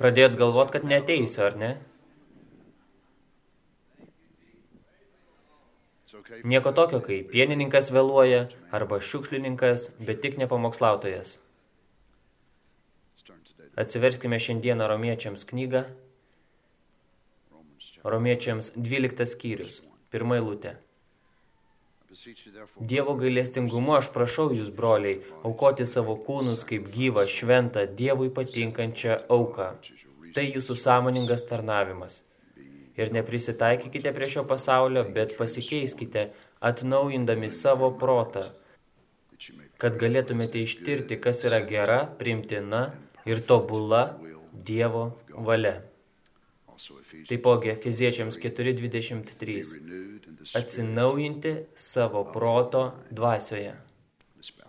Pradėjot galvot, kad neteisiu, ar ne? Nieko tokio, kai pienininkas vėluoja arba šiukšlininkas, bet tik nepamokslautojas. Atsiverskime šiandieną romiečiams knygą. Romiečiams 12 skyrius, pirmą eilutę. Dievo gailestingumu aš prašau jūs, broliai, aukoti savo kūnus kaip gyvą, šventą, Dievui patinkančią auką. Tai jūsų sąmoningas tarnavimas. Ir neprisitaikykite prie šio pasaulio, bet pasikeiskite, atnaujindami savo protą, kad galėtumėte ištirti, kas yra gera, primtina ir tobula Dievo valia. Taipogi Efeziečiams 4.23. Atsinaujinti savo proto dvasioje.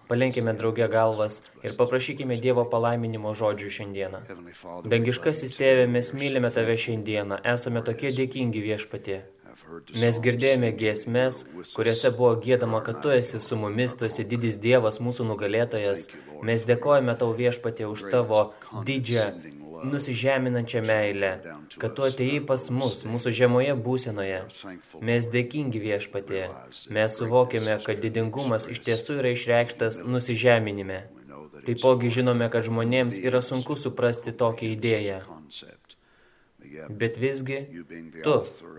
Palenkime drauge galvas ir paprašykime Dievo palaiminimo žodžių šiandieną. Dangiškasis tėvė, mes mylime tave šiandieną, esame tokie dėkingi viešpatie. Mes girdėjome giesmes, kuriuose buvo gėdama, kad tu esi su mumis, tu esi didis Dievas, mūsų nugalėtojas. Mes dėkojame tau viešpatie už tavo didžią nusižeminančią meilę, kad tu atėjai pas mus, mūsų žemoje būsenoje. Mes dėkingi viešpatė. Mes suvokėme, kad didingumas iš tiesų yra išreikštas nusižeminime. Taipogi žinome, kad žmonėms yra sunku suprasti tokią idėją. Bet visgi, tu,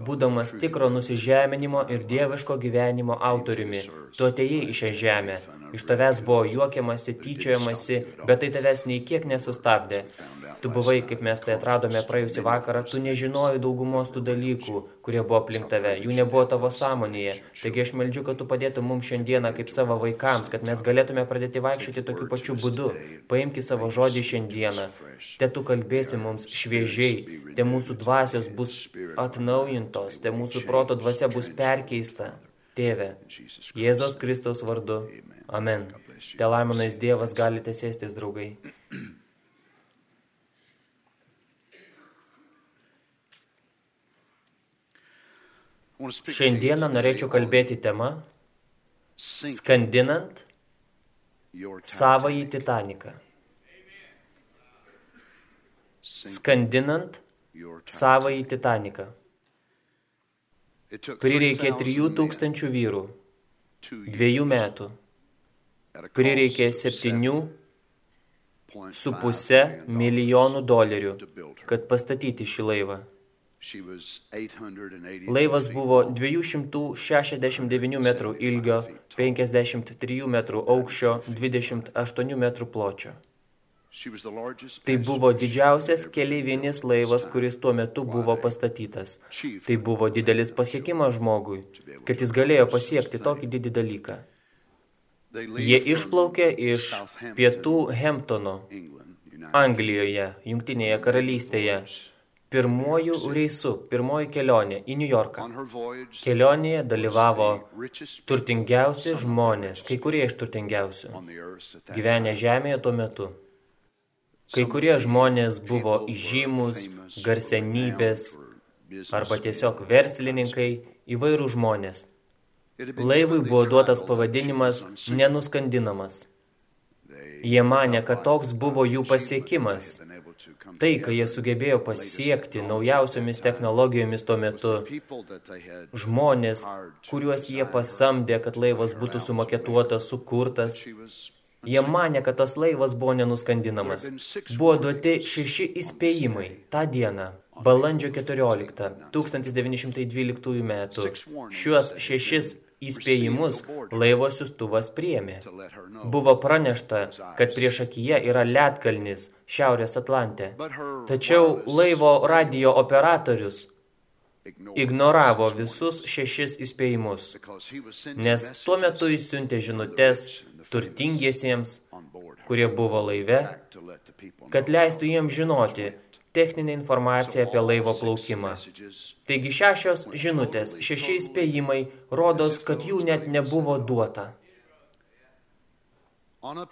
būdamas tikro nusižeminimo ir dieviško gyvenimo autoriumi, tu atėjai į šią žemę. Iš tavęs buvo juokiamasi, tyčiojamasi, bet tai tavęs nei kiek nesustabdė. Tu buvai, kaip mes tai atradome praėjusį vakarą, tu nežinojai daugumos tų dalykų, kurie buvo aplink tave, jų nebuvo tavo sąmonėje. Taigi aš meldžiu, kad tu padėtum mums šiandieną kaip savo vaikams, kad mes galėtume pradėti vaikščioti tokiu pačiu būdu. Paimki savo žodį šiandieną. Te tu kalbėsi mums šviežiai, te mūsų dvasios bus atnaujintos, te mūsų proto dvasia bus perkeista. Tėve, Jėzos Kristaus vardu. Amen. Te laimonais Dievas galite sėstis, draugai. Šiandieną norėčiau kalbėti tema skandinant savąjį Titaniką. Skandinant savąjį Titaniką. Prireikė 3000 vyrų, dviejų metų. Prireikė 7 su pusę milijonų dolerių, kad pastatyti šį laivą. Laivas buvo 269 metrų ilgio, 53 metrų aukščio, 28 metrų pločio. Tai buvo didžiausias keleivinis laivas, kuris tuo metu buvo pastatytas. Tai buvo didelis pasiekimas žmogui, kad jis galėjo pasiekti tokį didį dalyką. Jie išplaukė iš pietų Hemptono, Anglijoje, Jungtinėje karalystėje, pirmuoju reisu, pirmoji kelionė į New Yorką. Kelionėje dalyvavo turtingiausi žmonės, kai kurie iš turtingiausių, gyvenę žemėje tuo metu. Kai kurie žmonės buvo įžymus, garsenybės arba tiesiog verslininkai, įvairių žmonės. Laivui buvo duotas pavadinimas nenuskandinamas. Jie mane, kad toks buvo jų pasiekimas. Tai, ką jie sugebėjo pasiekti naujausiomis technologijomis tuo metu, žmonės, kuriuos jie pasamdė, kad laivas būtų sumaketuotas, sukurtas, jie mane, kad tas laivas buvo nenuskandinamas. Buvo duoti šeši įspėjimai tą dieną, balandžio 14, 1912 metų. Šiuos šešis įspėjimus laivo siustuvas priėmė. Buvo pranešta, kad prieš akiją yra ledkalnis Šiaurės Atlante. Tačiau laivo radio operatorius ignoravo visus šešis įspėjimus, nes tuo metu jis siuntė žinutes turtingiesiems, kurie buvo laive, kad leistų jiems žinoti, techninę informaciją apie laivo plaukimą. Taigi šešios žinutės, šeši įspėjimai rodos, kad jų net nebuvo duota.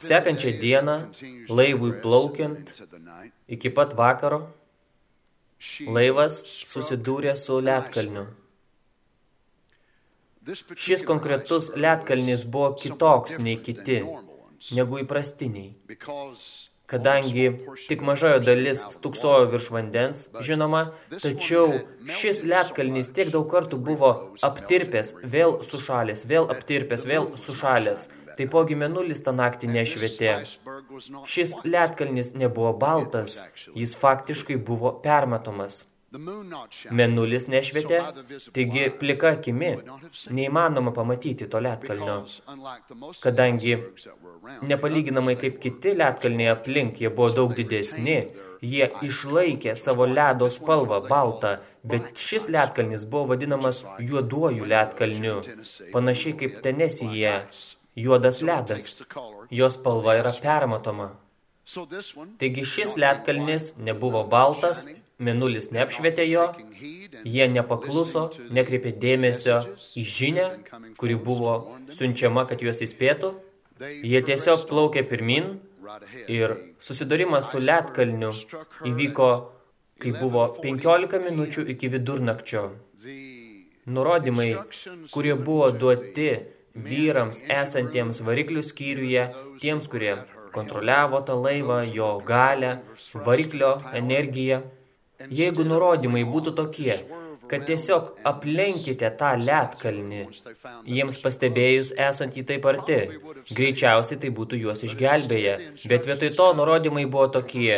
Sekančią dieną, laivui plaukiant, iki pat vakaro, laivas susidūrė su ledkalniu. Šis konkretus ledkalnis buvo kitoks nei kiti, negu įprastiniai, kadangi tik mažojo dalis stuksojo virš vandens, žinoma, tačiau šis ledkalnis tiek daug kartų buvo aptirpęs, vėl sušalęs, vėl aptirpęs, vėl sušalęs. Taipogi menulis tą naktį nešvietė. Šis ledkalnis nebuvo baltas, jis faktiškai buvo permatomas. Menulis nešvietė, taigi plika akimi neįmanoma pamatyti to ledkalnio, kadangi nepalyginamai kaip kiti ledkalniai aplink, jie buvo daug didesni, jie išlaikė savo ledo spalvą baltą, bet šis ledkalnis buvo vadinamas juoduoju ledkalniu, panašiai kaip Tenesije, juodas ledas, jos spalva yra permatoma. Taigi šis ledkalnis nebuvo baltas, Menulis neapšvietė jo, jie nepakluso, nekreipė dėmesio į žinę, kuri buvo siunčiama, kad juos įspėtų. Jie tiesiog plaukė pirmin ir susidūrimas su Lietkalniu įvyko, kai buvo 15 minučių iki vidurnakčio. Nurodymai, kurie buvo duoti vyrams esantiems variklių skyriuje, tiems, kurie kontroliavo tą laivą, jo galę, variklio energiją, Jeigu nurodymai būtų tokie, kad tiesiog aplenkite tą letkalnį, jiems pastebėjus esant į taip arti, greičiausiai tai būtų juos išgelbėję, bet vietoj to nurodymai buvo tokie,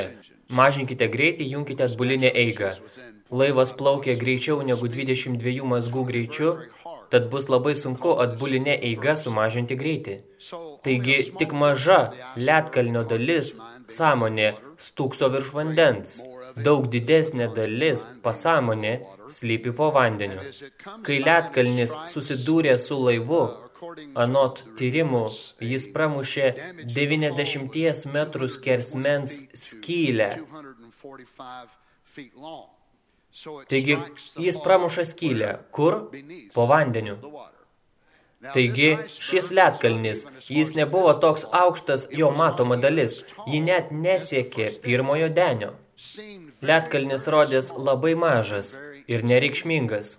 mažinkite greitį, junkite atbulinę eigą. Laivas plaukė greičiau negu 22 mazgų greičiu, tad bus labai sunku atbulinė eiga sumažinti greitį. Taigi tik maža letkalnio dalis sąmonė stūkso virš vandens – daug didesnė dalis pasąmonė slypi po vandeniu. Kai Lietkalnis susidūrė su laivu, anot tyrimų jis pramušė 90 metrų skersmens skylę. Taigi jis pramuša skylę. Kur? Po vandeniu. Taigi, šis ledkalnis, jis nebuvo toks aukštas jo matoma dalis, ji net nesiekė pirmojo denio. Lietkalnis rodės labai mažas ir nereikšmingas,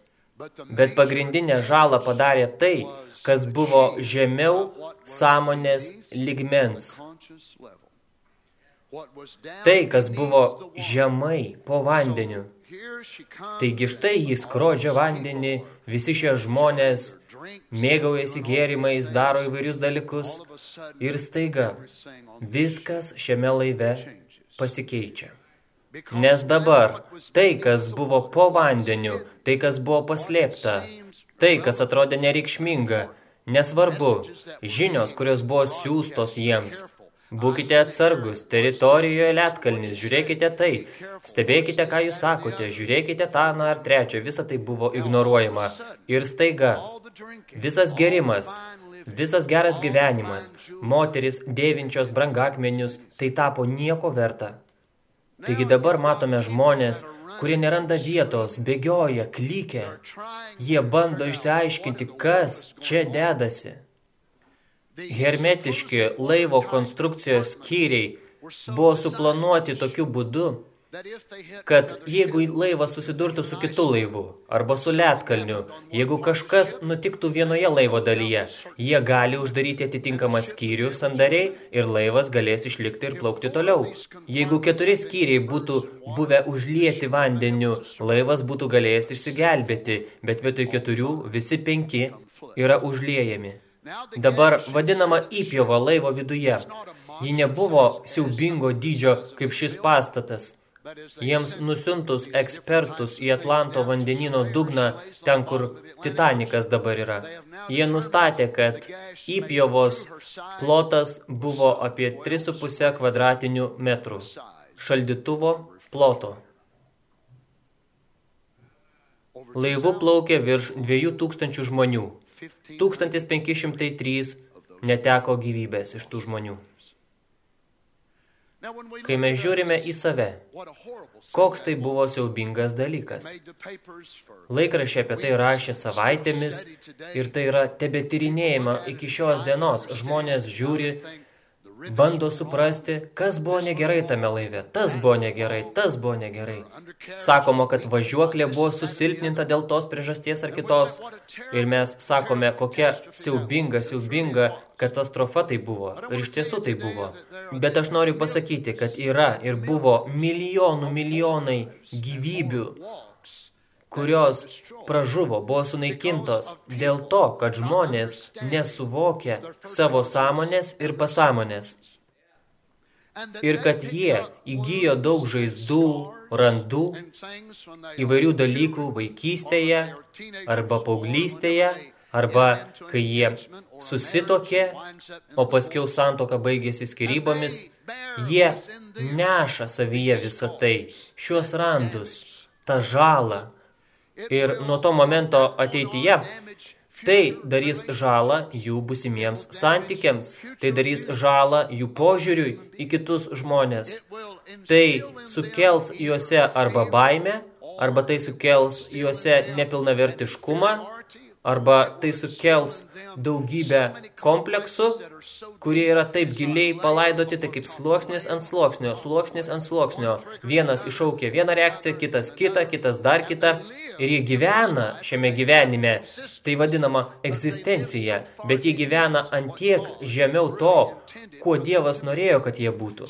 bet pagrindinę žalą padarė tai, kas buvo žemiau sąmonės ligmens. Tai, kas buvo žemai po vandeniu. Taigi štai jis skrodžia vandenį, visi šie žmonės mėgaujasi gėrimais, daro įvairius dalykus ir staiga viskas šiame laive pasikeičia. Nes dabar tai, kas buvo po vandeniu, tai, kas buvo paslėpta, tai, kas atrodė nereikšminga, nesvarbu, žinios, kurios buvo siūstos jiems. Būkite atsargus, teritorijoje Lietkalnis, žiūrėkite tai, stebėkite, ką jūs sakote, žiūrėkite tą, na ar trečią, visa tai buvo ignoruojama. Ir staiga, visas gerimas, visas geras gyvenimas, moteris dėvinčios brangakmenius, tai tapo nieko verta. Taigi dabar matome žmonės, kurie neranda vietos, bėgioja, klykia. Jie bando išsiaiškinti, kas čia dedasi. Hermetiški laivo konstrukcijos skyriai buvo suplanuoti tokiu būdu, kad jeigu laivas susidurtų su kitu laivu arba su letkalniu, jeigu kažkas nutiktų vienoje laivo dalyje, jie gali uždaryti atitinkamą skyrių sandariai ir laivas galės išlikti ir plaukti toliau. Jeigu keturi skyriai būtų buvę užlieti vandeniu, laivas būtų galėjęs išsigelbėti, bet vietoj keturių visi penki yra užliejami. Dabar vadinama įpjova laivo viduje. Ji nebuvo siaubingo dydžio kaip šis pastatas – Jiems nusiuntus ekspertus į Atlanto vandenino dugną, ten kur Titanikas dabar yra, jie nustatė, kad įpjovos plotas buvo apie 3,5 kvadratinių metrų. Šaldytuvo ploto. Laivu plaukė virš 2000 žmonių. 1503 neteko gyvybės iš tų žmonių. Kai mes žiūrime į save, koks tai buvo siaubingas dalykas. Laikrašė apie tai rašė savaitėmis ir tai yra tebetyrinėjama iki šios dienos. Žmonės žiūri, bando suprasti, kas buvo negerai tame laive. Tas buvo negerai, tas buvo negerai. Sakoma, kad važiuoklė buvo susilpninta dėl tos priežasties ar kitos. Ir mes sakome, kokia siaubinga, siaubinga katastrofa tai buvo. Ir iš tiesų tai buvo. Bet aš noriu pasakyti, kad yra ir buvo milijonų, milijonai gyvybių, kurios pražuvo, buvo sunaikintos dėl to, kad žmonės nesuvokė savo sąmonės ir pasąmonės. Ir kad jie įgyjo daug žaizdų, randų, įvairių dalykų vaikystėje arba paauglystėje, arba kai jie susitokė, o paskiau santoka baigėsi skirybomis, jie neša savyje visą tai, šios randus, tą žalą, Ir nuo to momento ateityje tai darys žalą jų busimiems santykiams, tai darys žalą jų požiūriui į kitus žmonės. Tai sukels juose arba baimę, arba tai sukels juose nepilnavertiškumą, arba tai sukels daugybę kompleksų, kurie yra taip giliai palaidoti, tai kaip sluoksnis ant sluoksnio, sluoksnis ant sluoksnio. Vienas iššaukia vieną reakciją, kitas kitą, kitas dar kitą. Ir jie gyvena šiame gyvenime, tai vadinama egzistencija, bet jie gyvena ant tiek žemiau to, kuo Dievas norėjo, kad jie būtų.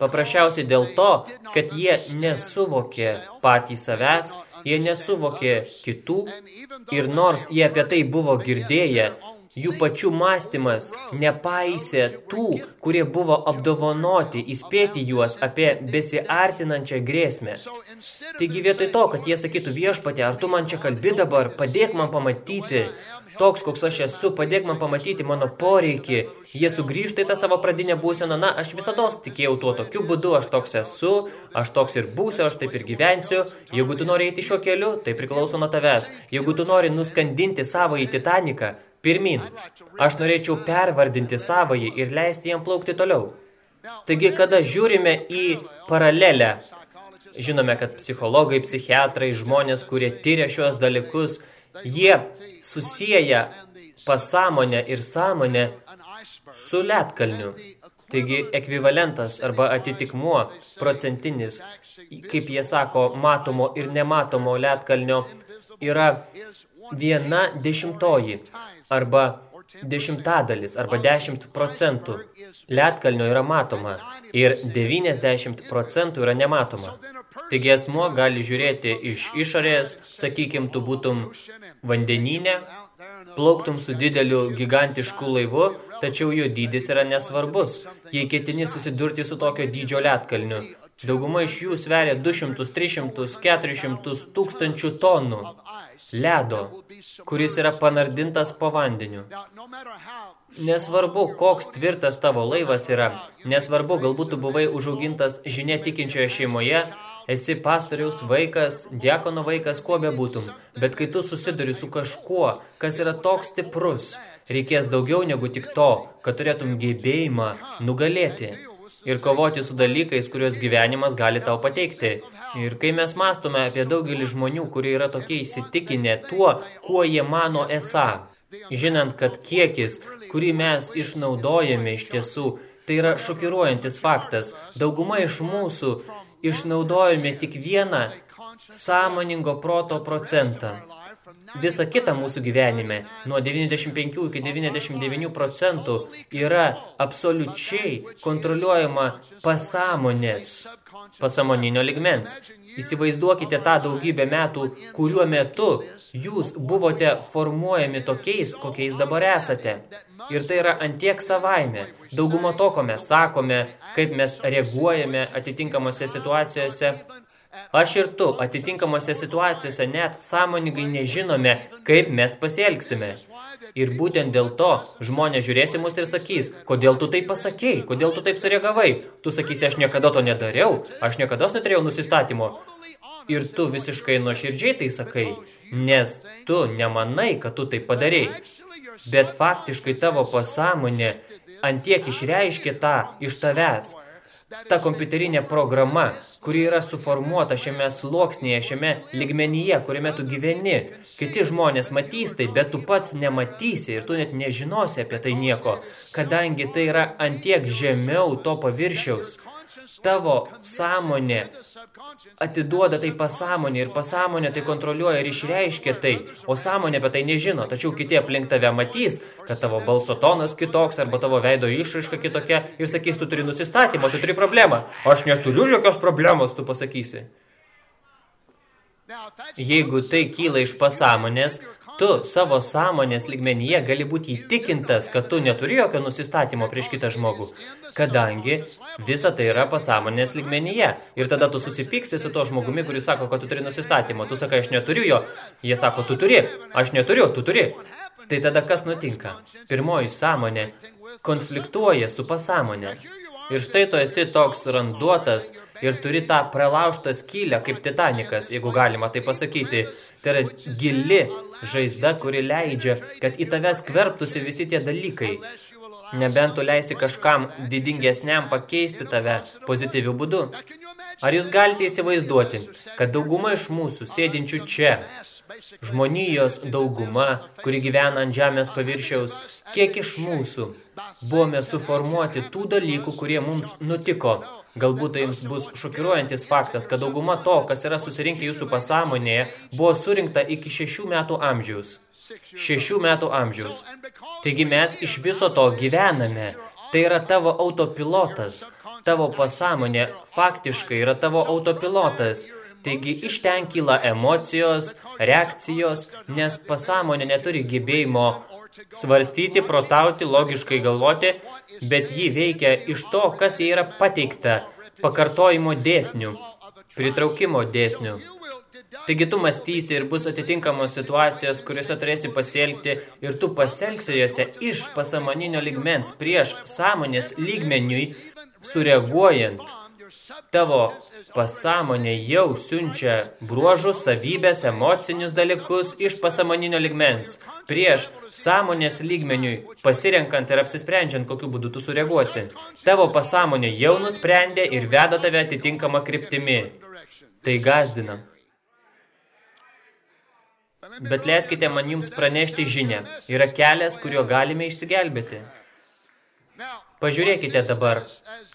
Paprasčiausiai dėl to, kad jie nesuvokė patį savęs, jie nesuvokė kitų ir nors jie apie tai buvo girdėję, jų pačių mąstymas nepaisė tų, kurie buvo apdovanoti, įspėti juos apie besiartinančią grėsmę. Taigi vietoj to, kad jie sakytų viešpatė, ar tu man čia kalbi dabar, padėk man pamatyti, toks, koks aš esu, padėk man pamatyti mano poreikį. Jie sugrįžta į tą savo pradinę būseną, na, aš visada tikėjau tuo tokiu būdu, aš toks esu, aš toks ir būsiu, aš taip ir gyvensiu. Jeigu tu nori eiti šiuo keliu, tai priklauso nuo tavęs. Jeigu tu nori nuskandinti savo į Titaniką, pirmin. Aš norėčiau pervardinti savąjį ir leisti jam plaukti toliau. Taigi, kada žiūrime į paralelę, žinome, kad psichologai, psichiatrai, žmonės, kurie tyria šios dalykus, jie susieja pasąmonę ir sąmonę su ledkalniu. Taigi ekvivalentas arba atitikmuo procentinis, kaip jie sako, matomo ir nematomo ledkalnio yra viena dešimtoji arba dešimtadalis arba dešimt procentų. Ledkalnio yra matoma ir 90 procentų yra nematoma. Taigi asmuo gali žiūrėti iš išorės, sakykim, tu būtum vandenyne, plauktum su dideliu gigantišku laivu, tačiau jo dydis yra nesvarbus, jei ketini susidurti su tokio dydžio letkalniu. Dauguma iš jų sveria 200, 300, 400 tūkstančių tonų ledo, kuris yra panardintas po vandeniu. Nesvarbu, koks tvirtas tavo laivas yra, nesvarbu, galbūt tu buvai užaugintas žinia tikinčioje šeimoje, esi pastoriaus vaikas, diakono vaikas, kuo bebūtum, bet kai tu susiduri su kažkuo, kas yra toks stiprus, reikės daugiau negu tik to, kad turėtum gebėjimą nugalėti ir kovoti su dalykais, kuriuos gyvenimas gali tau pateikti. Ir kai mes mastome apie daugelį žmonių, kurie yra tokie įsitikinę tuo, kuo jie mano esą, žinant, kad kiekis, kurį mes išnaudojame iš tiesų, tai yra šokiruojantis faktas. Dauguma iš mūsų išnaudojame tik vieną sąmoningo proto procentą. Visa kita mūsų gyvenime, nuo 95 iki 99 procentų, yra absoliučiai kontroliuojama pasąmonės, pasąmoninio ligmens. Įsivaizduokite tą daugybę metų, kuriuo metu jūs buvote formuojami tokiais, kokiais dabar esate. Ir tai yra antiek savaime. Daugumo to, ko mes sakome, kaip mes reaguojame atitinkamose situacijose, Aš ir tu atitinkamose situacijose net sąmoningai nežinome, kaip mes pasielgsime. Ir būtent dėl to žmonės žiūrės į mus ir sakys, kodėl tu taip pasakei, kodėl tu taip sureagavai. Tu sakysi, aš niekada to nedariau, aš niekada neturėjau nusistatymo. Ir tu visiškai nuoširdžiai tai sakai, nes tu nemanai, kad tu tai padarei. Bet faktiškai tavo pasąmonė antiek išreiškė tą iš tavęs, ta kompiuterinė programa, kuri yra suformuota šiame sluoksnėje, šiame ligmenyje, kuriame tu gyveni. Kiti žmonės matys tai, bet tu pats nematysi ir tu net nežinosi apie tai nieko, kadangi tai yra antiek žemiau to paviršiaus. Tavo sąmonė atiduoda tai pasąmonė ir pasąmonė tai kontroliuoja ir išreiškia tai, o sąmonė apie tai nežino, tačiau kiti aplink tave matys, kad tavo balso tonas kitoks arba tavo veido išraiška kitokia ir sakys, tu turi nusistatymą, tu turi problemą. Aš neturiu jokios problemos, tu pasakysi. Jeigu tai kyla iš pasąmonės, tu savo sąmonės lygmenyje gali būti įtikintas, kad tu neturi jokio nusistatymo prieš kitą žmogų, kadangi visa tai yra pasąmonės lygmenyje. Ir tada tu susipyksti su to žmogumi, kuris sako, kad tu turi nusistatymą. Tu sakai, aš neturiu jo. Jie sako, tu turi. Aš neturiu, tu turi. Tai tada kas nutinka? Pirmoji sąmonė konfliktuoja su pasąmonė. Ir štai tu esi toks randuotas ir turi tą pralaužtą skylę kaip Titanikas, jeigu galima tai pasakyti. Tai yra gili žaizda, kuri leidžia, kad į tave skverbtųsi visi tie dalykai. Nebent tu leisi kažkam didingesniam pakeisti tave pozityviu būdu. Ar jūs galite įsivaizduoti, kad dauguma iš mūsų sėdinčių čia žmonijos dauguma, kuri gyvena ant žemės paviršiaus, kiek iš mūsų buvome suformuoti tų dalykų, kurie mums nutiko. Galbūt tai jums bus šokiruojantis faktas, kad dauguma to, kas yra susirinkę jūsų pasąmonėje, buvo surinkta iki šešių metų amžiaus. Šešių metų amžiaus. Taigi mes iš viso to gyvename. Tai yra tavo autopilotas. Tavo pasąmonė faktiškai yra tavo autopilotas. Taigi iš ten kyla emocijos, reakcijos, nes pasąmonė neturi gebėjimo svarstyti, protauti, logiškai galvoti, bet ji veikia iš to, kas jai yra pateikta, pakartojimo dėsnių, pritraukimo dėsnių. Taigi tu mąstysi ir bus atitinkamos situacijos, kuriuose turėsi pasielgti ir tu pasielgsi juose iš pasamoninio ligmens prieš sąmonės lygmeniui, sureaguojant tavo pasąmonė jau siunčia bruožus, savybės, emocinius dalykus iš pasąmoninio ligmens. Prieš sąmonės lygmeniui, pasirenkant ir apsisprendžiant, kokiu būdu tu sureaguosi. Tavo pasąmonė jau nusprendė ir veda tave atitinkamą kryptimi. Tai gazdina. Bet leiskite man jums pranešti žinę. Yra kelias, kurio galime išsigelbėti. Pažiūrėkite dabar,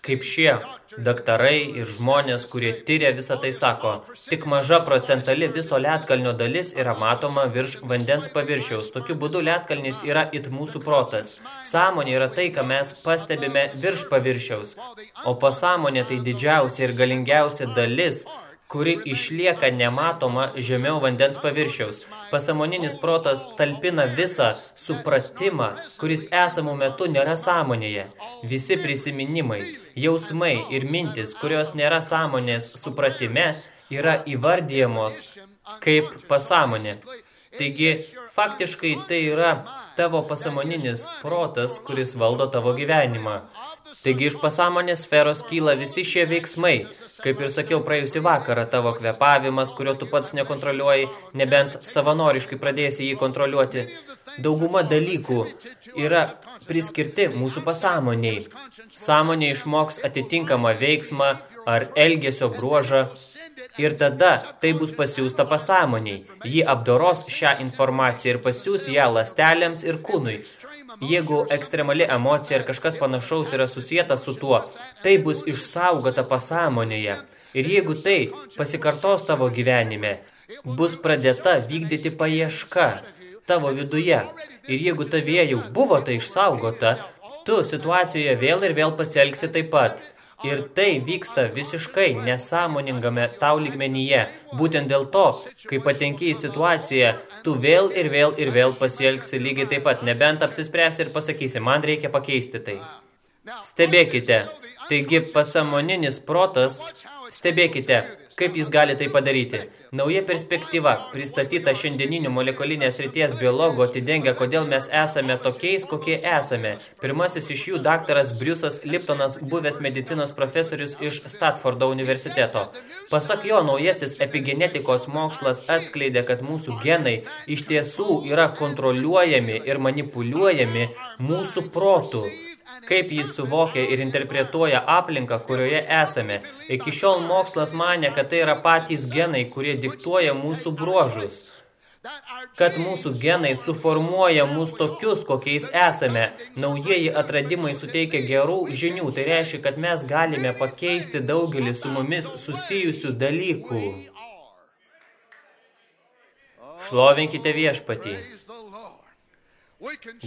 kaip šie daktarai ir žmonės, kurie tyria visą tai sako, tik maža procentali viso lietkalnio dalis yra matoma virš vandens paviršiaus. Tokiu būdu lietkalnis yra it mūsų protas. Sąmonė yra tai, ką mes pastebime virš paviršiaus, o pasąmonė tai didžiausia ir galingiausia dalis, kuri išlieka nematoma žemiau vandens paviršiaus. Pasamoninis protas talpina visą supratimą, kuris esamų metu nėra sąmonėje. Visi prisiminimai, jausmai ir mintis, kurios nėra sąmonės supratime, yra įvardyjamos kaip pasąmonė. Taigi, faktiškai tai yra tavo pasamoninis protas, kuris valdo tavo gyvenimą. Taigi iš pasąmonės sferos kyla visi šie veiksmai, Kaip ir sakiau praėjusį vakarą, tavo kvepavimas, kurio tu pats nekontroliuoji, nebent savanoriškai pradėsi jį kontroliuoti. Dauguma dalykų yra priskirti mūsų pasąmoniai. Sąmonė išmoks atitinkamą veiksmą ar elgesio bruožą ir tada tai bus pasiūsta pasąmoniai. Ji apdoros šią informaciją ir pasiūs ją lastelėms ir kūnui. Jeigu ekstremali emocija ar kažkas panašaus yra susijęta su tuo, tai bus išsaugota pasąmonėje. Ir jeigu tai pasikartos tavo gyvenime, bus pradėta vykdyti paieška tavo viduje. Ir jeigu tavie jau buvo tai išsaugota, tu situacijoje vėl ir vėl pasielgsi taip pat. Ir tai vyksta visiškai nesąmoningame tau lygmenyje. Būtent dėl to, kai patenki į situaciją, tu vėl ir vėl ir vėl pasielgsi lygiai taip pat, nebent apsispręsi ir pasakysi, man reikia pakeisti tai. Stebėkite, taigi pasamoninis protas, stebėkite, Kaip jis gali tai padaryti? Nauja perspektyva, pristatyta šiandieninių molekulinės ryties biologų, atidengia, kodėl mes esame tokiais, kokie esame. Pirmasis iš jų daktaras Briusas Liptonas, buvęs medicinos profesorius iš Statfordo universiteto. Pasak jo, naujasis epigenetikos mokslas atskleidė, kad mūsų genai iš tiesų yra kontroliuojami ir manipuliuojami mūsų protų. Kaip jis suvokia ir interpretuoja aplinką, kurioje esame. Iki šiol mokslas mane, kad tai yra patys genai, kurie diktuoja mūsų bruožus kad mūsų genai suformuoja mus tokius, kokiais esame. Naujieji atradimai suteikia gerų žinių. Tai reiškia, kad mes galime pakeisti daugelį su mumis susijusių dalykų. Šlovinkite viešpatį.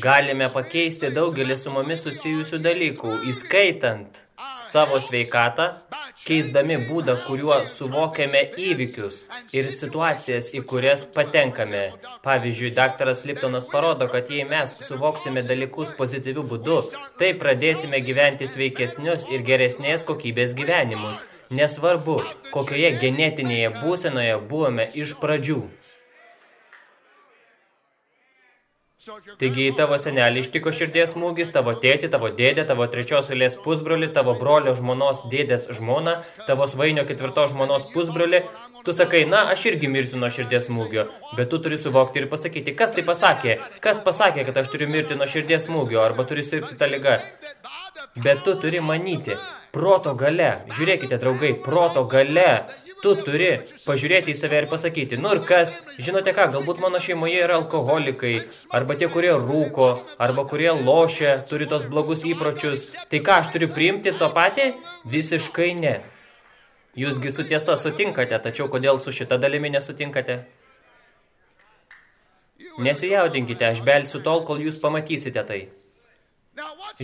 Galime pakeisti daugelį su mumis susijusių dalykų, įskaitant savo sveikatą, keisdami būdą, kuriuo suvokiame įvykius ir situacijas, į kurias patenkame. Pavyzdžiui, daktaras Liptonas parodo, kad jei mes suvoksime dalykus pozityviu būdu, tai pradėsime gyventi sveikesnius ir geresnės kokybės gyvenimus. Nesvarbu, kokioje genetinėje būsenoje buvome iš pradžių. Taigi į tavo senelį ištiko širdies smūgis, tavo tėtį, tavo dėdę, tavo trečios eilės pusbrolį, tavo brolio žmonos dėdės žmoną, tavo svainio ketvirtos žmonos pusbrolį. Tu sakai, na, aš irgi mirsiu nuo širdies smūgio, bet tu turi suvokti ir pasakyti, kas tai pasakė, kas pasakė, kad aš turiu mirti nuo širdies smūgio, arba turi sirgti tą ligą. Bet tu turi manyti, proto gale, žiūrėkite draugai, proto gale, Tu turi pažiūrėti į save ir pasakyti, nu ir kas, žinote ką, galbūt mano šeimoje yra alkoholikai, arba tie, kurie rūko, arba kurie lošia, turi tos blogus įpročius. Tai ką, aš turiu priimti to patį? Visiškai ne. Jūsgi su tiesa sutinkate, tačiau kodėl su šita dalimi nesutinkate? Nesijaudinkite, aš belsiu tol, kol jūs pamatysite tai.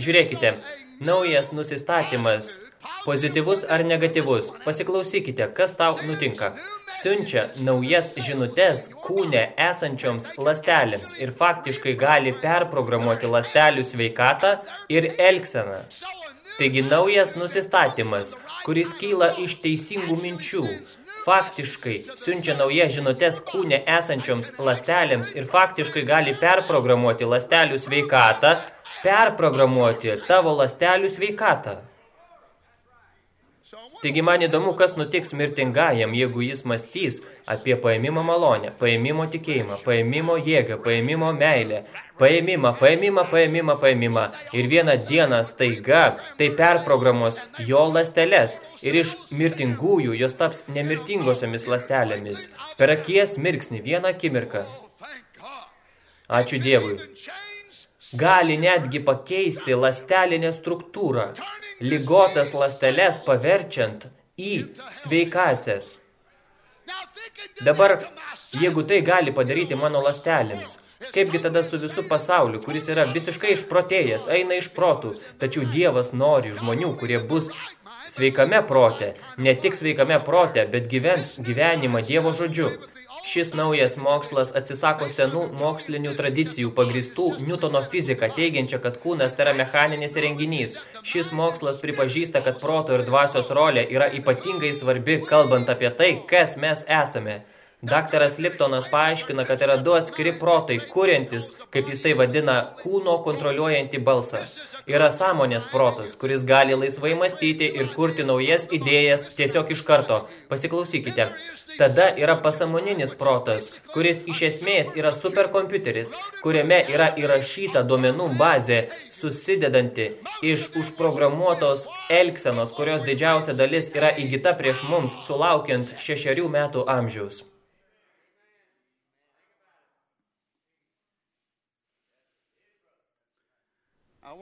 Žiūrėkite, naujas nusistatymas, pozityvus ar negatyvus, pasiklausykite, kas tau nutinka. Siunčia naujas žinutes kūne esančioms lastelėms ir faktiškai gali perprogramuoti lastelių sveikatą ir elgseną. Taigi naujas nusistatymas, kuris kyla iš teisingų minčių, faktiškai siunčia naujas žinutes kūne esančioms lastelėms ir faktiškai gali perprogramuoti lastelių sveikatą, perprogramuoti tavo lastelių sveikatą. Taigi man įdomu, kas nutiks mirtingajam, jeigu jis mąstys apie paėmimo malonę, paėmimo tikėjimą, paėmimo jėgą, paėmimo meilę, paėmimą, paėmimą, paėmimą, paėmimą. Ir vieną dieną staiga tai perprogramuos jo lasteles ir iš mirtingųjų jos taps nemirtingosiomis lastelėmis. Per akies mirksnį vieną akimirką. Ačiū Dievui gali netgi pakeisti lastelinę struktūrą, ligotas lasteles paverčiant į sveikasias. Dabar, jeigu tai gali padaryti mano lastelėms, kaipgi tada su visu pasauliu, kuris yra visiškai išprotėjęs, eina iš protų, tačiau Dievas nori žmonių, kurie bus sveikame prote, ne tik sveikame prote, bet gyvens gyvenimą Dievo žodžiu. Šis naujas mokslas atsisako senų mokslinių tradicijų pagristų Newtono fiziką, teigiančią, kad kūnas tai yra mechaninis renginys. Šis mokslas pripažįsta, kad proto ir dvasios rolė yra ypatingai svarbi, kalbant apie tai, kas mes esame. Daktaras Liptonas paaiškina, kad yra du atskiri protai, kuriantis, kaip jis tai vadina, kūno kontroliuojantį balsą. Yra sąmonės protas, kuris gali laisvai mąstyti ir kurti naujas idėjas tiesiog iš karto. Pasiklausykite. Tada yra pasamoninis protas, kuris iš esmės yra superkompiuteris, kuriame yra įrašyta duomenų bazė, susidedanti iš užprogramuotos elgsenos, kurios didžiausia dalis yra įgyta prieš mums, sulaukiant šešerių metų amžiaus.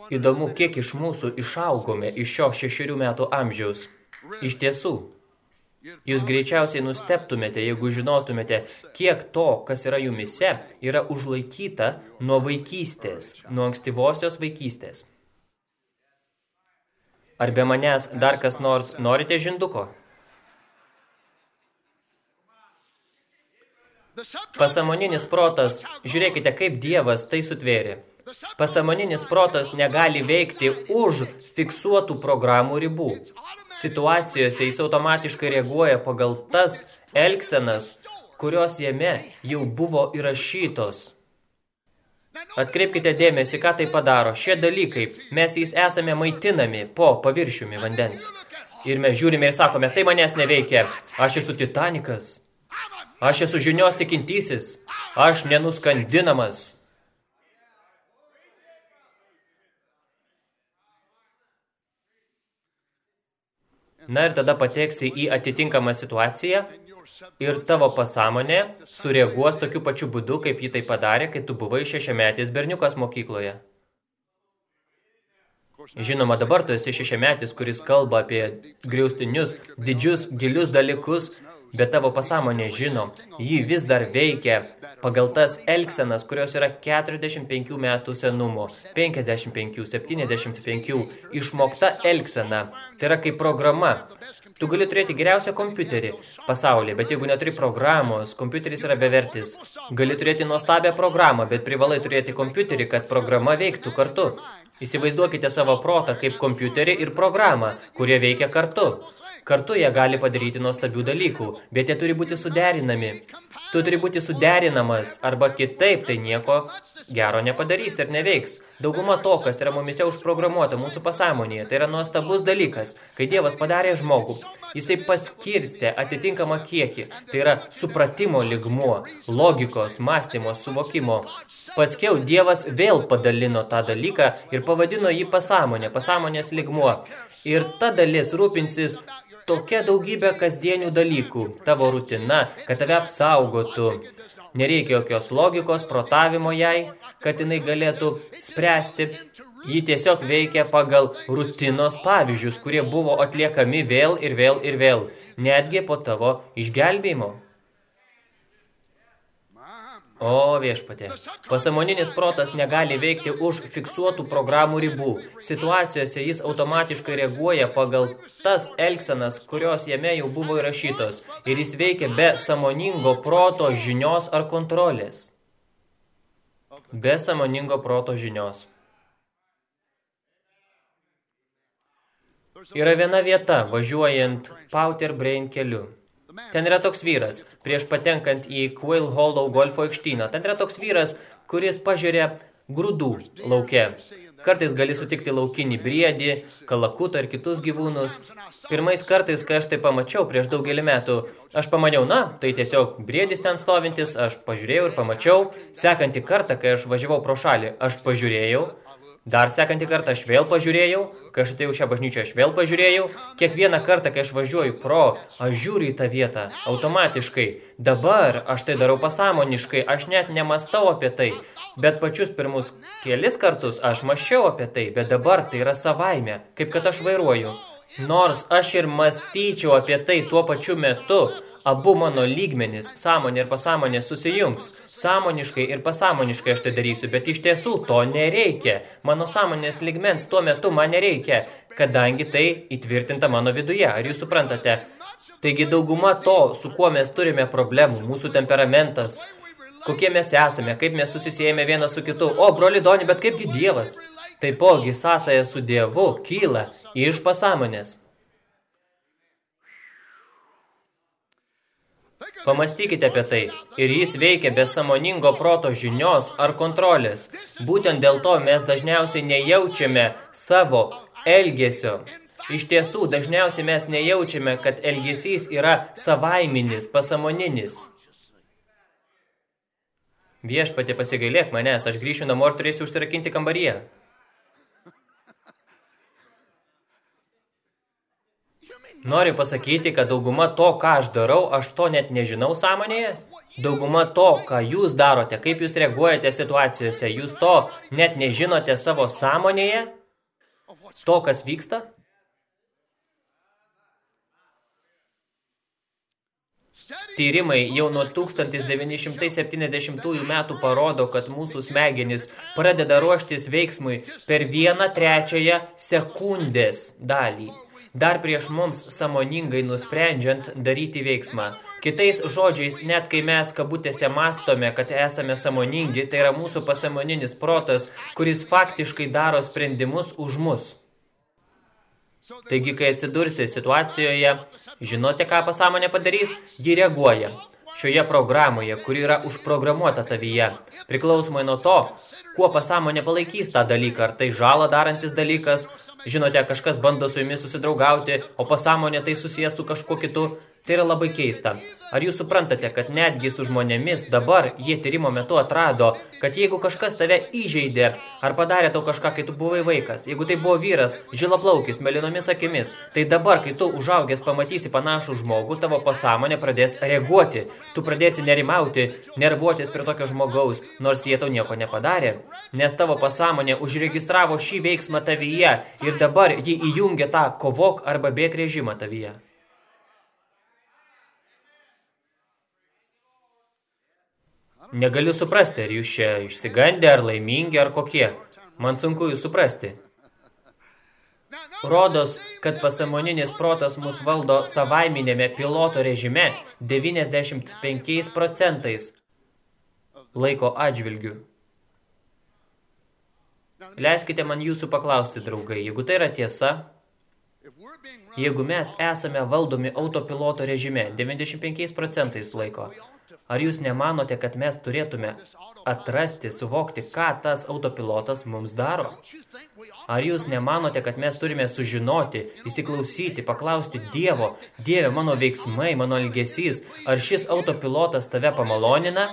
Įdomu, kiek iš mūsų išaugome iš šio šešerių metų amžiaus. Iš tiesų, jūs greičiausiai nusteptumėte, jeigu žinotumėte, kiek to, kas yra jumise, yra užlaikyta nuo vaikystės, nuo ankstyvosios vaikystės. Ar be manęs dar kas nors norite žinduko? Pasamoninis protas, žiūrėkite, kaip Dievas tai sutvėrė. Pasamoninis protas negali veikti už fiksuotų programų ribų. Situacijose jis automatiškai reaguoja pagal tas elgsenas, kurios jame jau buvo įrašytos. Atkreipkite dėmesį, ką tai padaro. Šie dalykai, mes jais esame maitinami po paviršiumi vandens. Ir mes žiūrime ir sakome, tai manęs neveikia. Aš esu titanikas. Aš esu žinios tikintysis. Aš nenuskandinamas. Na ir tada pateksi į atitinkamą situaciją ir tavo pasąmonė sureaguos tokiu pačiu būdu, kaip ji tai padarė, kai tu buvai šešiametis berniukas mokykloje. Žinoma, dabar tu esi šešiametis, kuris kalba apie griaustinius, didžius, gilius dalykus, bet tavo pasąmonė žino, ji vis dar veikia pagal tas elksenas, kurios yra 45 metų senumo, 55, 75, išmokta elksena. Tai yra kaip programa. Tu gali turėti geriausią kompiuterį pasaulyje, bet jeigu neturi programos, kompiuteris yra bevertis. Gali turėti nuostabią programą, bet privalai turėti kompiuterį, kad programa veiktų kartu. Įsivaizduokite savo protą kaip kompiuterį ir programą, kurie veikia kartu. Kartu jie gali padaryti nuostabių dalykų, bet jie turi būti suderinami. Tu turi būti suderinamas, arba kitaip tai nieko gero nepadarys ir neveiks. Dauguma to, kas yra mumise užprogramuota mūsų pasąmonėje, tai yra nuostabus dalykas. Kai Dievas padarė žmogų, jisai paskirstė atitinkamą kiekį. Tai yra supratimo ligmuo, logikos, mąstymo, suvokimo. Paskiau Dievas vėl padalino tą dalyką ir pavadino jį pasąmonė, pasąmonės ligmuo. Ir ta dalis rūpinsis tokia daugybė kasdienių dalykų, tavo rutina, kad tave apsaugotų. Nereikia jokios logikos, protavimo jai, kad jinai galėtų spręsti. Ji tiesiog veikia pagal rutinos pavyzdžius, kurie buvo atliekami vėl ir vėl ir vėl, netgi po tavo išgelbėjimo. O viešpatė, pasamoninis protas negali veikti už fiksuotų programų ribų. Situacijose jis automatiškai reaguoja pagal tas elgsenas, kurios jame jau buvo įrašytos. Ir jis veikia be samoningo proto žinios ar kontrolės. Be samoningo proto žinios. Yra viena vieta, važiuojant Powder Brain keliu. Ten yra toks vyras, prieš patenkant į Quail Hollow golfo aikštyną. Ten yra toks vyras, kuris pažiūrė grūdų lauke. Kartais gali sutikti laukinį briedį, kalakutą ir kitus gyvūnus. Pirmais kartais, kai aš tai pamačiau prieš daugelį metų, aš pamaniau, na, tai tiesiog briedis ten stovintis, aš pažiūrėjau ir pamačiau. Sekantį kartą, kai aš važiavau pro šalį, aš pažiūrėjau, Dar sekantį kartą aš vėl pažiūrėjau, kai aš atėjau šią bažnyčią, aš vėl pažiūrėjau. Kiekvieną kartą, kai aš važiuoju pro, aš žiūriu į tą vietą, automatiškai. Dabar aš tai darau pasąmoniškai, aš net nemastau apie tai. Bet pačius pirmus kelis kartus aš maščiau apie tai, bet dabar tai yra savaime, kaip kad aš vairuoju. Nors aš ir mąstyčiau apie tai tuo pačiu metu, abu mano lygmenys, sąmonė ir pasąmonė susijungs. Sąmoniškai ir pasąmoniškai aš tai darysiu, bet iš tiesų to nereikia. Mano sąmonės lygmens tuo metu man nereikia, kadangi tai įtvirtinta mano viduje. Ar jūs suprantate? Taigi dauguma to, su kuo mes turime problemų, mūsų temperamentas, kokie mes esame, kaip mes susisėjame vienas su kitu. O, broli Doni, bet kaipgi Dievas? Taipogi sąsaja su Dievu kyla iš pasąmonės. Pamastykite apie tai. Ir jis veikia be samoningo proto žinios ar kontrolės. Būtent dėl to mes dažniausiai nejaučiame savo elgesio. Iš tiesų, dažniausiai mes nejaučiame, kad elgesys yra savaiminis, pasamoninis. Viešpatė pasigailėk manęs, aš grįšiu namo ir turėsiu užsirakinti kambaryje. Noriu pasakyti, kad dauguma to, ką aš darau, aš to net nežinau sąmonėje. Dauguma to, ką jūs darote, kaip jūs reaguojate situacijose, jūs to net nežinote savo sąmonėje, to, kas vyksta. Tyrimai jau nuo 1970 metų parodo, kad mūsų smegenys pradeda ruoštis veiksmui per vieną trečiąją sekundės dalį dar prieš mums samoningai nusprendžiant daryti veiksmą. Kitais žodžiais, net kai mes kabutėse mastome, kad esame samoningi, tai yra mūsų pasamoninis protas, kuris faktiškai daro sprendimus už mus. Taigi, kai atsidursi situacijoje, žinote, ką pasąmonė padarys? Ji reaguoja. Šioje programoje, kuri yra užprogramuota tavyje, priklausomai nuo to, kuo pasąmonė palaikys tą dalyką, ar tai žalą darantis dalykas, Žinote, kažkas bando su jumis susidraugauti, o pasąmonė tai susijęs su kažkuo kitu. Tai yra labai keista. Ar jūs suprantate, kad netgi su žmonėmis dabar jie tyrimo metu atrado, kad jeigu kažkas tave įžeidė ar padarė tau kažką, kai tu buvai vaikas, jeigu tai buvo vyras, žilaplaukis, melinomis akimis, tai dabar, kai tu užaugęs pamatysi panašų žmogų, tavo pasąmonė pradės reaguoti. Tu pradėsi nerimauti, nervuotis prie tokio žmogaus, nors jie tau nieko nepadarė. Nes tavo pasąmonė užregistravo šį veiksmą tavyje ir dabar ji įjungia tą kovok arba bėg režimą tavyje. Negaliu suprasti, ar jūs čia išsigandę, ar laimingi, ar kokie. Man sunku jūs suprasti. Rodos, kad pasamoninis protas mus valdo savaiminėme piloto režime 95 procentais laiko atžvilgių. Leiskite man jūsų paklausti, draugai, jeigu tai yra tiesa, jeigu mes esame valdomi autopiloto režime 95 procentais laiko, Ar jūs nemanote, kad mes turėtume atrasti, suvokti, ką tas autopilotas mums daro? Ar jūs nemanote, kad mes turime sužinoti, įsiklausyti, paklausti Dievo, Dieve, mano veiksmai, mano elgesys, ar šis autopilotas tave pamalonina,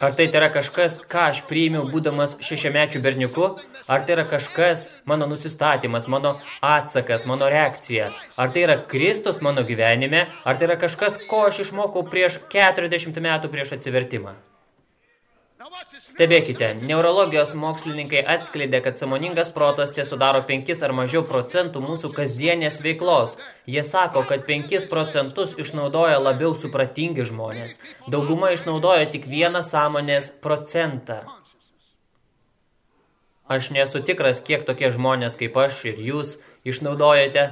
Ar tai yra kažkas, ką aš priėmiau būdamas šešiamečių berniuku? Ar tai yra kažkas, mano nusistatymas, mano atsakas, mano reakcija? Ar tai yra Kristus mano gyvenime? Ar tai yra kažkas, ko aš išmokau prieš 40 metų prieš atsivertimą? Stebėkite, neurologijos mokslininkai atskleidė, kad samoningas protas tie sudaro 5 ar mažiau procentų mūsų kasdienės veiklos. Jie sako, kad 5 procentus išnaudoja labiau supratingi žmonės. Dauguma išnaudoja tik vieną sąmonės procentą. Aš nesu tikras, kiek tokie žmonės kaip aš ir jūs išnaudojate,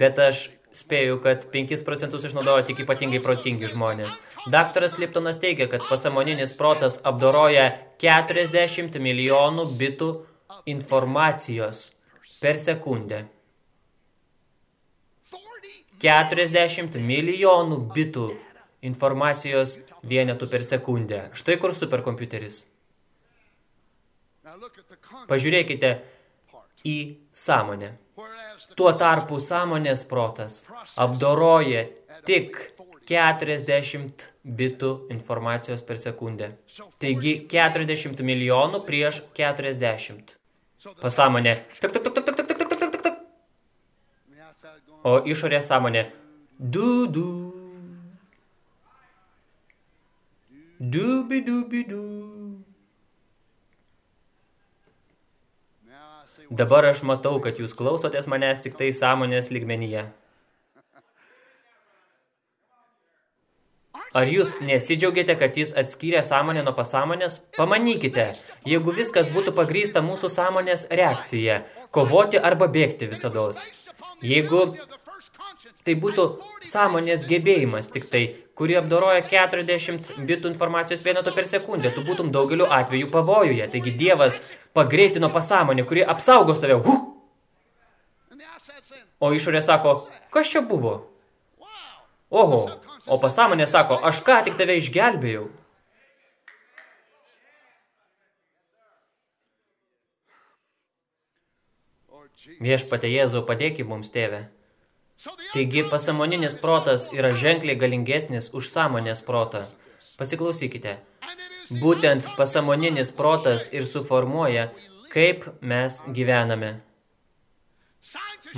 bet aš Spėju, kad 5 procentus išnaudoja tik ypatingai protingi žmonės. Daktaras Liptonas teigia, kad pasamoninis protas apdoroja 40 milijonų bitų informacijos per sekundę. 40 milijonų bitų informacijos vienetų per sekundę. Štai kur superkompiuteris. Pažiūrėkite į sąmonę. Tuo tarpu sąmonės protas apdoroja tik 40 bitų informacijos per sekundę. Taigi 40 milijonų prieš 40. Pasąmonė. Tak, tak, tak, tak, tak, tak, tak, tak, tak, tak. O išorė sąmonė. Du, du. Dubi, dubi, du. Dabar aš matau, kad jūs klausotės manęs tik tai sąmonės lygmenyje. Ar jūs nesidžiaugiate, kad jis atskyrė sąmonę nuo pasąmonės? Pamanykite, jeigu viskas būtų pagrysta mūsų sąmonės reakcija, kovoti arba bėgti visados. Jeigu tai būtų sąmonės gebėjimas tik tai, kuri apdoroja 40 bitų informacijos vieneto per sekundę, tu būtum daugeliu atveju pavojuje. Taigi Dievas pagreitino pasąmonę, kuri apsaugos tave. Huh! O išorė sako, kas čia buvo? Oho, o pasąmonė sako, aš ką tik tave išgelbėjau. Viešpate Jėzau, padėki mums, tėve. Taigi pasamoninis protas yra ženkliai galingesnis už sąmonės protą. Pasiklausykite. Būtent pasamoninis protas ir suformuoja, kaip mes gyvename.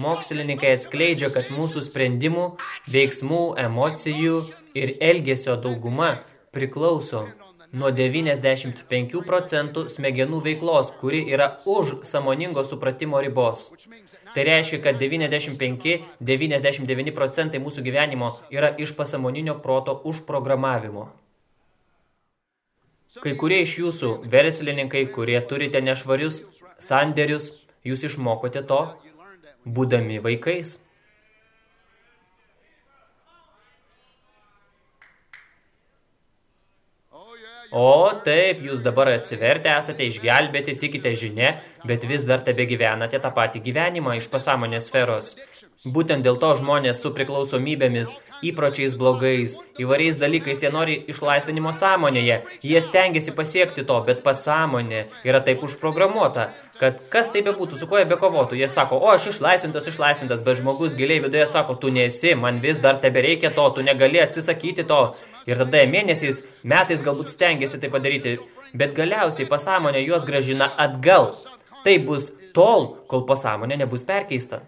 Mokslininkai atskleidžia, kad mūsų sprendimų, veiksmų, emocijų ir elgesio dauguma priklauso nuo 95 procentų smegenų veiklos, kuri yra už samoningo supratimo ribos. Tai reiškia, kad 95-99 procentai mūsų gyvenimo yra iš pasamoninio proto užprogramavimo. Kai kurie iš jūsų verslininkai, kurie turite nešvarius sandėrius, jūs išmokote to, būdami vaikais. O taip, jūs dabar atsivertę esate išgelbėti, tikite žinia, bet vis dar tebe gyvenate tą patį gyvenimą iš pasąmonės sferos. Būtent dėl to žmonės su priklausomybėmis įpročiais blogais, įvairiais dalykais, jie nori išlaisvinimo sąmonėje, jie stengiasi pasiekti to, bet pasąmonė yra taip užprogramuota, kad kas tai bebūtų, su kuo jie bekovotų, jie sako, o aš išlaisvintas, išlaisvintas, bet žmogus giliai viduje sako, tu nesi, man vis dar tebe reikia to, tu negali atsisakyti to. Ir tada mėnesiais, metais galbūt stengiasi tai padaryti, bet galiausiai pasąmonė juos gražina atgal. Tai bus tol, kol pasąmonė nebus perkeista.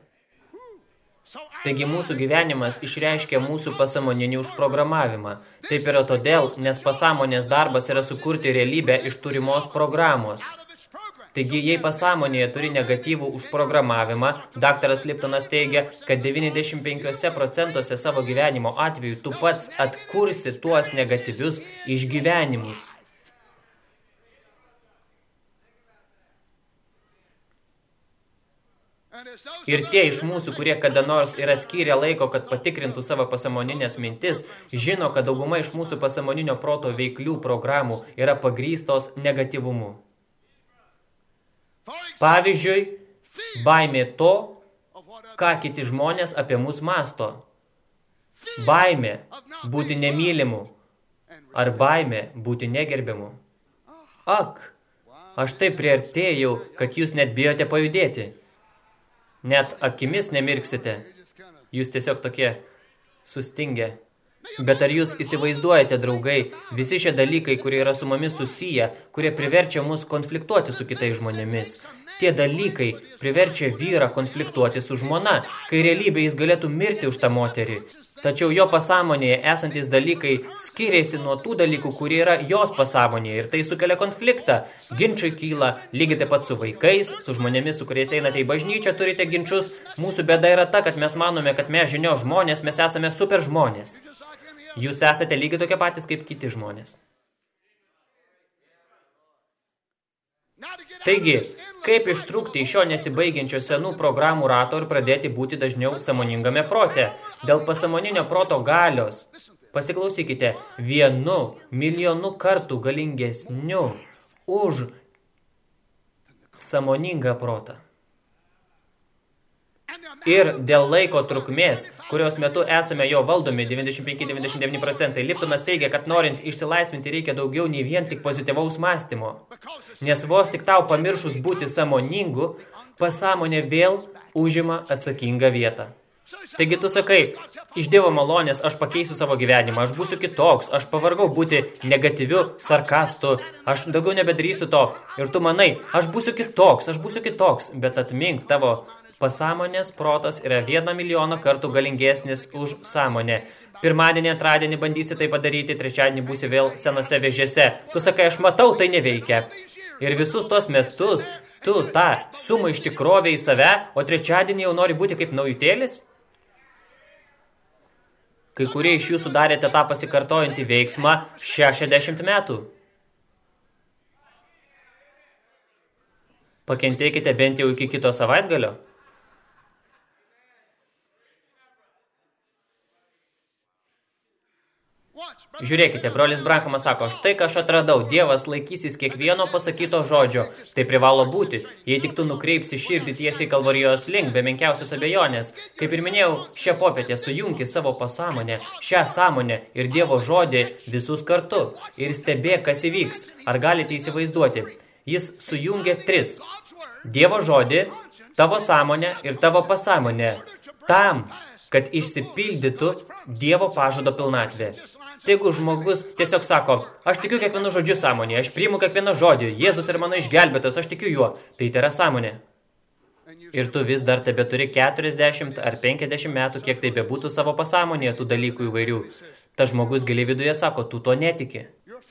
Taigi mūsų gyvenimas išreiškia mūsų pasamoninį užprogramavimą. Taip yra todėl, nes pasąmonės darbas yra sukurti realybę iš turimos programos. Taigi, jei pasąmonėje turi negatyvų užprogramavimą, daktaras Liptonas teigia, kad 95 procentuose savo gyvenimo atveju tu pats atkursi tuos negatyvius išgyvenimus. Ir tie iš mūsų, kurie kada nors yra skyrę laiko, kad patikrintų savo pasamoninės mintis, žino, kad dauguma iš mūsų pasamoninio proto veiklių programų yra pagrystos negatyvumu. Pavyzdžiui, baimė to, ką kiti žmonės apie mus masto. Baimė būti nemylimu ar baimė būti negerbiamu. Ak, aš taip priartėjau, kad jūs net bijote pajudėti. Net akimis nemirksite. Jūs tiesiog tokie sustingę. Bet ar jūs įsivaizduojate, draugai, visi šie dalykai, kurie yra su mumis susiję, kurie priverčia mus konfliktuoti su kitais žmonėmis. Tie dalykai priverčia vyrą konfliktuoti su žmona, kai realybė jis galėtų mirti už tą moterį. Tačiau jo pasąmonėje esantis dalykai skiriasi nuo tų dalykų, kurie yra jos pasąmonėje ir tai sukelia konfliktą. Ginčiai kyla lygiai taip pat su vaikais, su žmonėmis, su kuriais einate į bažnyčią, turite ginčius. Mūsų bėda yra ta, kad mes manome, kad mes žinio žmonės, mes esame super žmonės. Jūs esate lygiai tokie patys kaip kiti žmonės. Taigi, kaip ištrūkti iš šio nesibaigiančio senų programų rato ir pradėti būti dažniau samoningame prote? Dėl pasamoninio proto galios, pasiklausykite, vienu milijonu kartų galingesniu už samoningą protą. Ir dėl laiko trukmės, kurios metu esame jo valdomi 95-99 procentai, Liptonas teigia, kad norint išsilaisvinti reikia daugiau nei vien tik pozityvaus mąstymo. Nes vos tik tau pamiršus būti samoningu, pasąmonė vėl užima atsakingą vietą. Taigi tu sakai, iš Dievo malonės aš pakeisiu savo gyvenimą, aš būsiu kitoks, aš pavargau būti negatyviu sarkastu, aš daugiau nebedarysiu to. Ir tu manai, aš būsiu kitoks, aš būsiu kitoks, bet atmink tavo Pasąmonės protas yra vieną milijoną kartų galingesnis už sąmonę. Pirmadienį, antradienį bandysi tai padaryti, trečiadienį būsi vėl senose vežėse. Tu sakai, aš matau, tai neveikia. Ir visus tos metus tu tą sumą iš tikrovę į save, o trečiadienį jau nori būti kaip naujutėlis? Kai kurie iš jūsų darėte tą pasikartojantį veiksmą 60 metų. Pakentėkite bent jau iki kito savaitgalio. Žiūrėkite, brolis Brankamas sako, štai ką aš atradau, Dievas laikysis kiekvieno pasakyto žodžio. Tai privalo būti, jei tik tu nukreipsi širdį tiesiai kalvarijos link, be menkiausios abejonės. Kaip ir minėjau, šią popietę sujunki savo pasąmonę, šią sąmonę ir Dievo žodį visus kartu ir stebėk, kas įvyks. Ar galite įsivaizduoti? Jis sujungia tris. Dievo žodį, tavo sąmonę ir tavo pasąmonę. Tam, kad išsipildytų Dievo pažado pilnatvė. Tai jeigu žmogus tiesiog sako, aš tikiu kiekvienu žodžiu sąmonė, aš priimu kiekvieną žodį, Jėzus yra mano išgelbėtas, aš tikiu juo, tai tai yra sąmonė. Ir tu vis dar tebe turi 40 ar 50 metų, kiek tai bebūtų savo pasąmonėje tų dalykų įvairių. Ta žmogus giliai viduje sako, tu to netiki.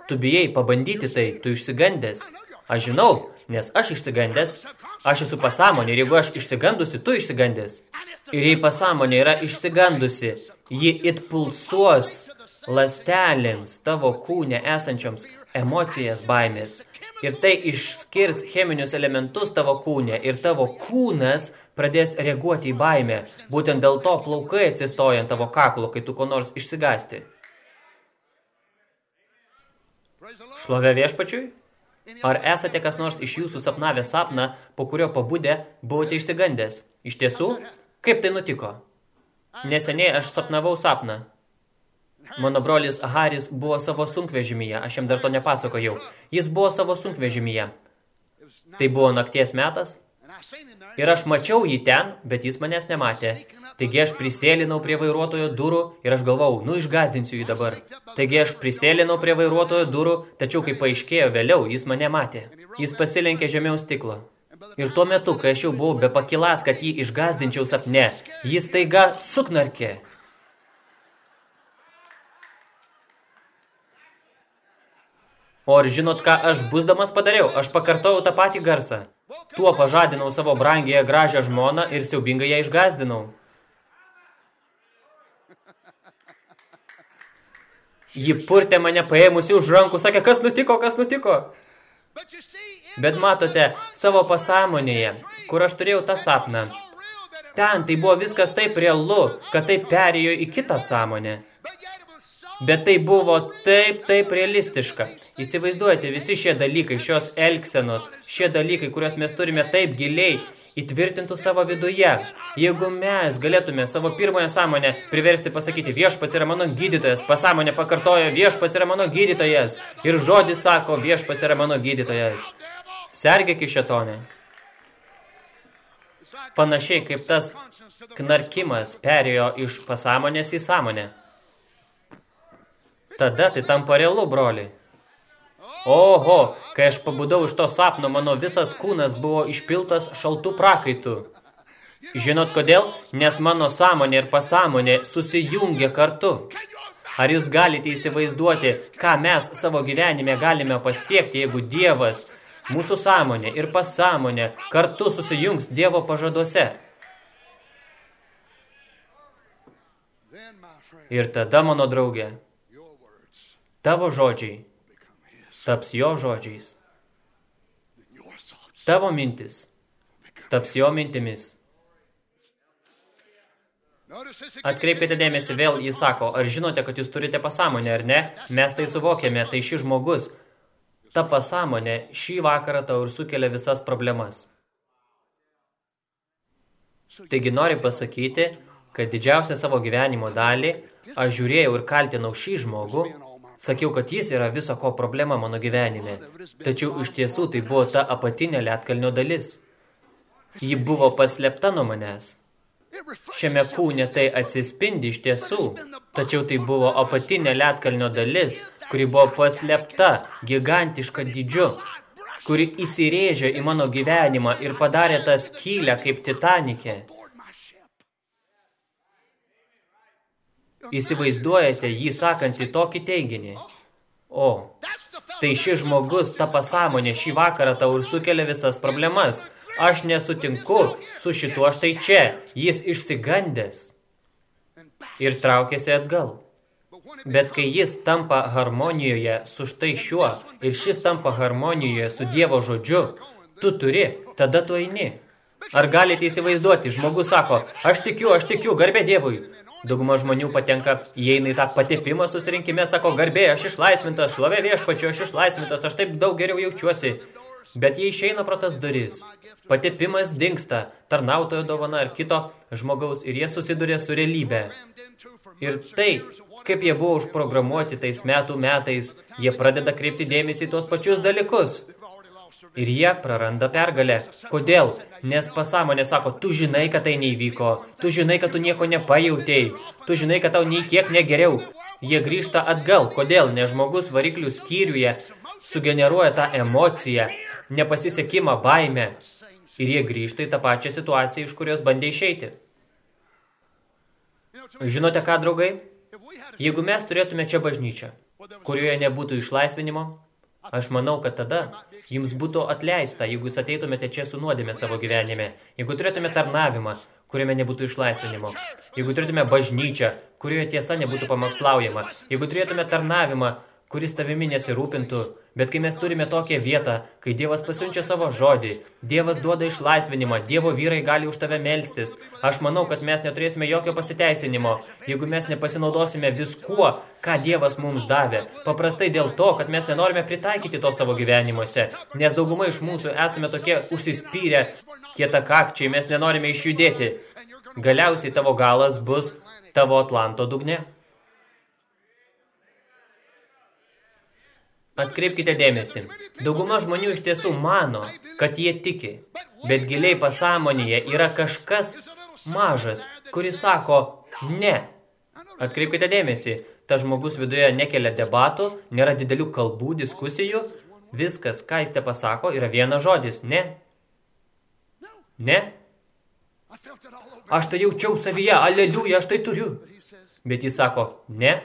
Tu bijai pabandyti tai, tu išsigandęs. Aš žinau, nes aš išsigandęs, aš esu pasąmonė ir jeigu aš išsigandusi, tu išsigandęs. Ir jei pasąmonė yra išsigandusi, ji it pulsuos lastelėms tavo kūne esančioms emocijas baimės. Ir tai išskirs cheminius elementus tavo kūne ir tavo kūnas pradės reaguoti į baimę. Būtent dėl to plaukai atsistoja ant tavo kaklo, kai tu ko nors išsigasti. Šlovė viešpačiui? Ar esate kas nors iš jūsų sapnavę sapną, po kurio pabudę buvote išsigandęs? Iš tiesų, kaip tai nutiko? Neseniai aš sapnavau sapną. Mano brolis Haris buvo savo sunkvežimyje, aš jam dar to nepasakojau. Jis buvo savo sunkvežimyje. Tai buvo nakties metas ir aš mačiau jį ten, bet jis manęs nematė. Taigi aš prisėlinau prie vairuotojo durų ir aš galvau, nu išgazdinsiu jį dabar. Taigi aš prisėlinau prie vairuotojo durų, tačiau kai paaiškėjo vėliau, jis mane matė. Jis pasilenkė žemiau stiklo. Ir tuo metu, kai aš jau buvau be pakilas, kad jį išgazdinčiau sapne, jis taiga suknarkė. O ar žinot, ką aš busdamas padariau? Aš pakartojau tą patį garsą. Tuo pažadinau savo brangėje gražią žmoną ir siaubingai ją išgazdinau. Ji purtė mane paėmusi už rankų, sakė, kas nutiko, kas nutiko. Bet matote, savo pasąmonėje, kur aš turėjau tą sapną, ten tai buvo viskas taip realu, kad tai perėjo į kitą sąmonę. Bet tai buvo taip, taip realistiška. Įsivaizduojate, visi šie dalykai, šios elksenos, šie dalykai, kuriuos mes turime taip giliai, įtvirtintų savo viduje. Jeigu mes galėtume savo pirmąją sąmonę priversti pasakyti, viešpats yra mano gydytojas, pasąmonė pakartojo, viešpats yra mano gydytojas, ir žodis sako, viešpats yra mano gydytojas. Sergėk iš šetonė. Panašiai kaip tas knarkimas perėjo iš pasąmonės į sąmonę. Tada tai tampa realu, broli. Oho, kai aš pabudau iš to sapno, mano visas kūnas buvo išpiltas šaltų prakaitų. Žinot kodėl? Nes mano sąmonė ir pasąmonė susijungia kartu. Ar jūs galite įsivaizduoti, ką mes savo gyvenime galime pasiekti, jeigu Dievas, mūsų sąmonė ir pasąmonė kartu susijungs Dievo pažaduose? Ir tada, mano draugė, Tavo žodžiai taps jo žodžiais. Tavo mintis taps jo mintimis. Atkreipkite dėmesį vėl, jis sako, ar žinote, kad jūs turite pasąmonę, ar ne? Mes tai suvokėme, tai šis žmogus, ta pasąmonė šį vakarą tau ir sukelia visas problemas. Taigi nori pasakyti, kad didžiausią savo gyvenimo dalį aš žiūrėjau ir kaltinau šį žmogų, Sakiau, kad jis yra viso ko problema mano gyvenime. Tačiau iš tiesų tai buvo ta apatinė lietkalnio dalis. Ji buvo paslėpta nuo manęs. Šiame kūne tai atsispindi iš tiesų, tačiau tai buvo apatinė lietkalnio dalis, kuri buvo paslėpta gigantiška dydžiu, kuri įsirėžė į mano gyvenimą ir padarė tą skylę kaip Titanikė. Įsivaizduojate jį sakantį tokį teiginį. O, tai šis žmogus, ta pasąmonė šį vakarą tau ir sukelia visas problemas. Aš nesutinku su šituo štai čia. Jis išsigandęs ir traukėsi atgal. Bet kai jis tampa harmonijoje su štai šiuo ir šis tampa harmonijoje su Dievo žodžiu, tu turi, tada tu eini. Ar galite įsivaizduoti, žmogus sako, aš tikiu, aš tikiu, garbė Dievui. Dauguma žmonių patenka, įeina į tą patepimą susirinkime, sako, garbė, aš išlaisvintas, šlovė viešpačio, aš išlaisvintas, aš taip daug geriau jaučiuosi. Bet jie išeina pro tas duris. Patepimas dingsta, tarnautojo dovana ar kito žmogaus ir jie susiduria su realybė. Ir tai, kaip jie buvo užprogramuoti tais metų metais, jie pradeda kreipti dėmesį į tuos pačius dalykus. Ir jie praranda pergalę. Kodėl? Nes pasąmonė sako, tu žinai, kad tai neįvyko, tu žinai, kad tu nieko nepajautėjai, tu žinai, kad tau nei kiek negeriau. Jie grįžta atgal. Kodėl? Nes žmogus variklių skyriuje sugeneruoja tą emociją, nepasisekimą, baimę. Ir jie grįžta į tą pačią situaciją, iš kurios bandė išeiti. Žinote ką, draugai? Jeigu mes turėtume čia bažnyčią, kurioje nebūtų išlaisvinimo, Aš manau, kad tada jums būtų atleista, jeigu jūs ateitumėte čia su nuodėme savo gyvenime, jeigu turėtume tarnavimą, kuriame nebūtų išlaisvinimo, jeigu turėtume bažnyčią, kurioje tiesa nebūtų pamokslaujama, jeigu turėtume tarnavimą, kuris tavimi nesirūpintų, bet kai mes turime tokią vietą, kai Dievas pasiunčia savo žodį, Dievas duoda išlaisvinimą, Dievo vyrai gali už tave melstis, aš manau, kad mes neturėsime jokio pasiteisinimo, jeigu mes nepasinaudosime viskuo, ką Dievas mums davė. Paprastai dėl to, kad mes nenorime pritaikyti to savo gyvenimuose, nes dauguma iš mūsų esame tokie užsispyrę, kietakakčiai, mes nenorime išjudėti. Galiausiai tavo galas bus tavo Atlanto dugne. Atkreipkite dėmesį, dauguma žmonių iš tiesų mano, kad jie tiki, bet giliai pasąmonėje yra kažkas mažas, kuris sako ne. Atkreipkite dėmesį, tas žmogus viduje nekelia debatų, nėra didelių kalbų, diskusijų, viskas, ką jis te pasako, yra vienas žodis – ne. Ne. Aš tai jaučiau savyje, aleliuja, aš tai turiu. Bet jis sako, ne.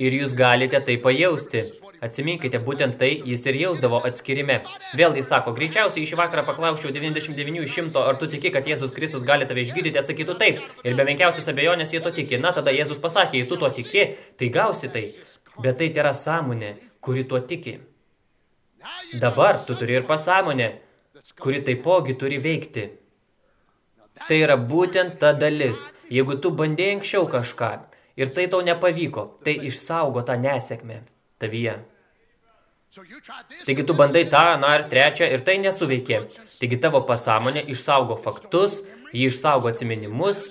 Ir jūs galite tai pajausti. Atsiminkite, būtent tai jis ir jausdavo atskirime. Vėl jis sako, greičiausiai iš vakarą paklausčiau 99 iš 100, ar tu tiki, kad Jėzus Kristus gali tave išgydyti, atsakytų taip. Ir be menkiausios abejonės jie to tiki. Na, tada Jėzus pasakė, jei tu to tiki, tai gausi tai. Bet tai yra sąmonė, kuri tuo tiki. Dabar tu turi ir pasąmonę, kuri taipogi turi veikti. Tai yra būtent ta dalis. Jeigu tu bandėjai anksčiau kažką ir tai tau nepavyko, tai išsaugo tą nesėkmę tavyje. Taigi tu bandai tą, na ir trečią ir tai nesuveikė. Taigi tavo pasąmonė išsaugo faktus, jį išsaugo atsiminimus,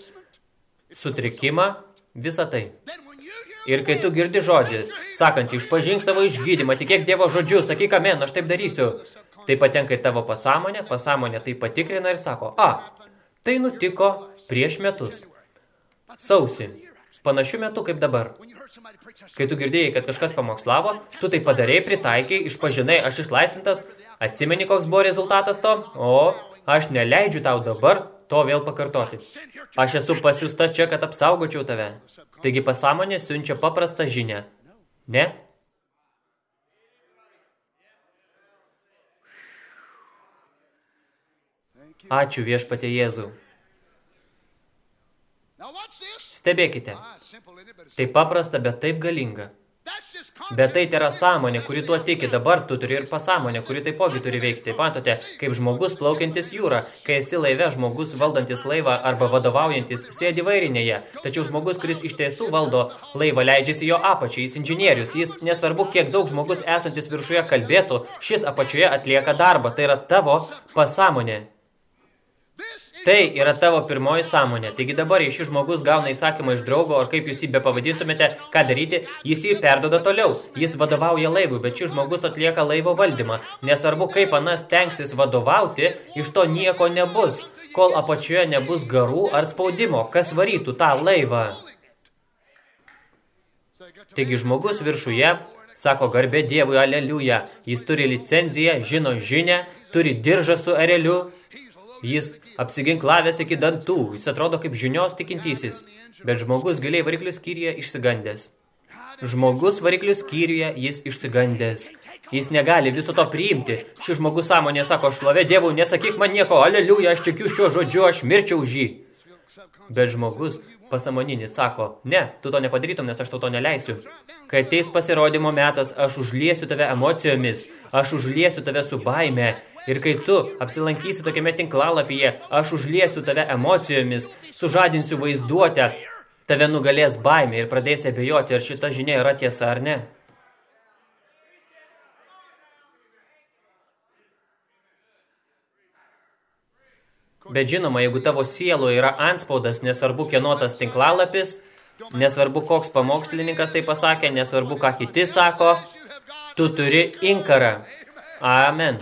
sutrikimą, visą tai. Ir kai tu girdi žodį, sakant, išpažink savo išgydymą, tikėk Dievo žodžiu, sakyk amen, aš taip darysiu, tai patenka į tavo pasąmonę, pasąmonė tai patikrina ir sako, a, Tai nutiko prieš metus. Sausi. Panašių metų kaip dabar. Kai tu girdėjai, kad kažkas pamokslavo, tu tai padarėjai, pritaikėjai, išpažinai, aš išlaisvintas, atsimeni, koks buvo rezultatas to, o aš neleidžiu tau dabar to vėl pakartoti. Aš esu pasiusta čia, kad apsaugočiau tave. Taigi pasąmonė siunčia paprastą žinę. Ne? Ačiū viešpatė Jėzau. Stebėkite. Tai paprasta, bet taip galinga. Bet tai yra sąmonė, kuri tuo tiki. Dabar tu turi ir pasąmonę, kuri taipogi turi veikti. Matote, kaip žmogus plaukiantis jūrą. Kai esi laive, žmogus valdantis laivą arba vadovaujantis sėdi vairinėje. Tačiau žmogus, kuris iš tiesų valdo laivą, leidžiasi jo apačiai. Jis inžinierius. Jis nesvarbu, kiek daug žmogus esantis viršuje kalbėtų, šis apačioje atlieka darbą. Tai yra tavo pasąmonė. Tai yra tavo pirmoji sąmonė. Taigi dabar, jei šis žmogus gauna įsakymą iš draugo, ar kaip jūs jį bepavadintumėte, ką daryti, jis jį perdoda toliau. Jis vadovauja laivui, bet šis žmogus atlieka laivo valdymą. Nesvarbu, kaip anas tenksis vadovauti, iš to nieko nebus, kol apačioje nebus garų ar spaudimo, kas varytų tą laivą. Taigi žmogus viršuje sako garbė Dievui, aleliuja. Jis turi licenciją, žino žinę, turi diržą su ereliu, Jis apsiginklavęs iki dantų, jis atrodo kaip žinios tikintysis, bet žmogus giliai variklių skyriuje išsigandęs. Žmogus variklių skyriuje jis išsigandęs. Jis negali viso to priimti. Šis žmogus sąmonė sako, šlovė Dievui, nesakyk man nieko, aleliuja, aš tikiu šiuo žodžiu, aš mirčiau už jį. Bet žmogus pasamoninis sako, ne, tu to nepadarytum, nes aš to to neleisiu. Kai ateis pasirodymo metas, aš užliesiu tave emocijomis, aš užliesiu tave su baime, Ir kai tu apsilankysi tokiame tinklalapyje, aš užliesiu tave emocijomis, sužadinsiu vaizduotę, tave nugalės baimė ir pradėsi abejoti, ar šita žinia yra tiesa ar ne. Bet žinoma, jeigu tavo sielo yra anspaudas, nesvarbu kieno tas tinklalapis, nesvarbu koks pamokslininkas tai pasakė, nesvarbu ką kiti sako, tu turi inkarą. Amen.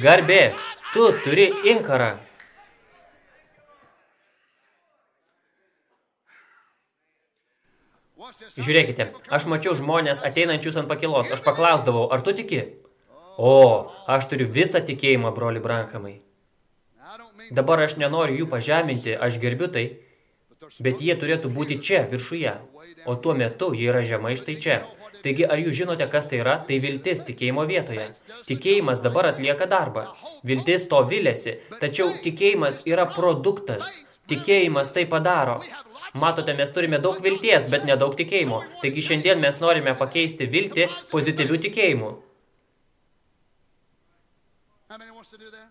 Garbė, tu turi inkarą. Žiūrėkite, aš mačiau žmonės ateinančius ant pakilos. Aš paklausdavau, ar tu tiki? O, aš turiu visą tikėjimą, broli Brankamai. Dabar aš nenoriu jų pažeminti, aš gerbiu tai, bet jie turėtų būti čia, viršuje. O tuo metu jie yra žemai štai čia. Taigi, ar jūs žinote, kas tai yra? Tai viltis tikėjimo vietoje. Tikėjimas dabar atlieka darbą. Viltis to vilėsi, tačiau tikėjimas yra produktas. Tikėjimas tai padaro. Matote, mes turime daug vilties, bet nedaug tikėjimo. Taigi šiandien mes norime pakeisti viltį pozityvių tikėjimų.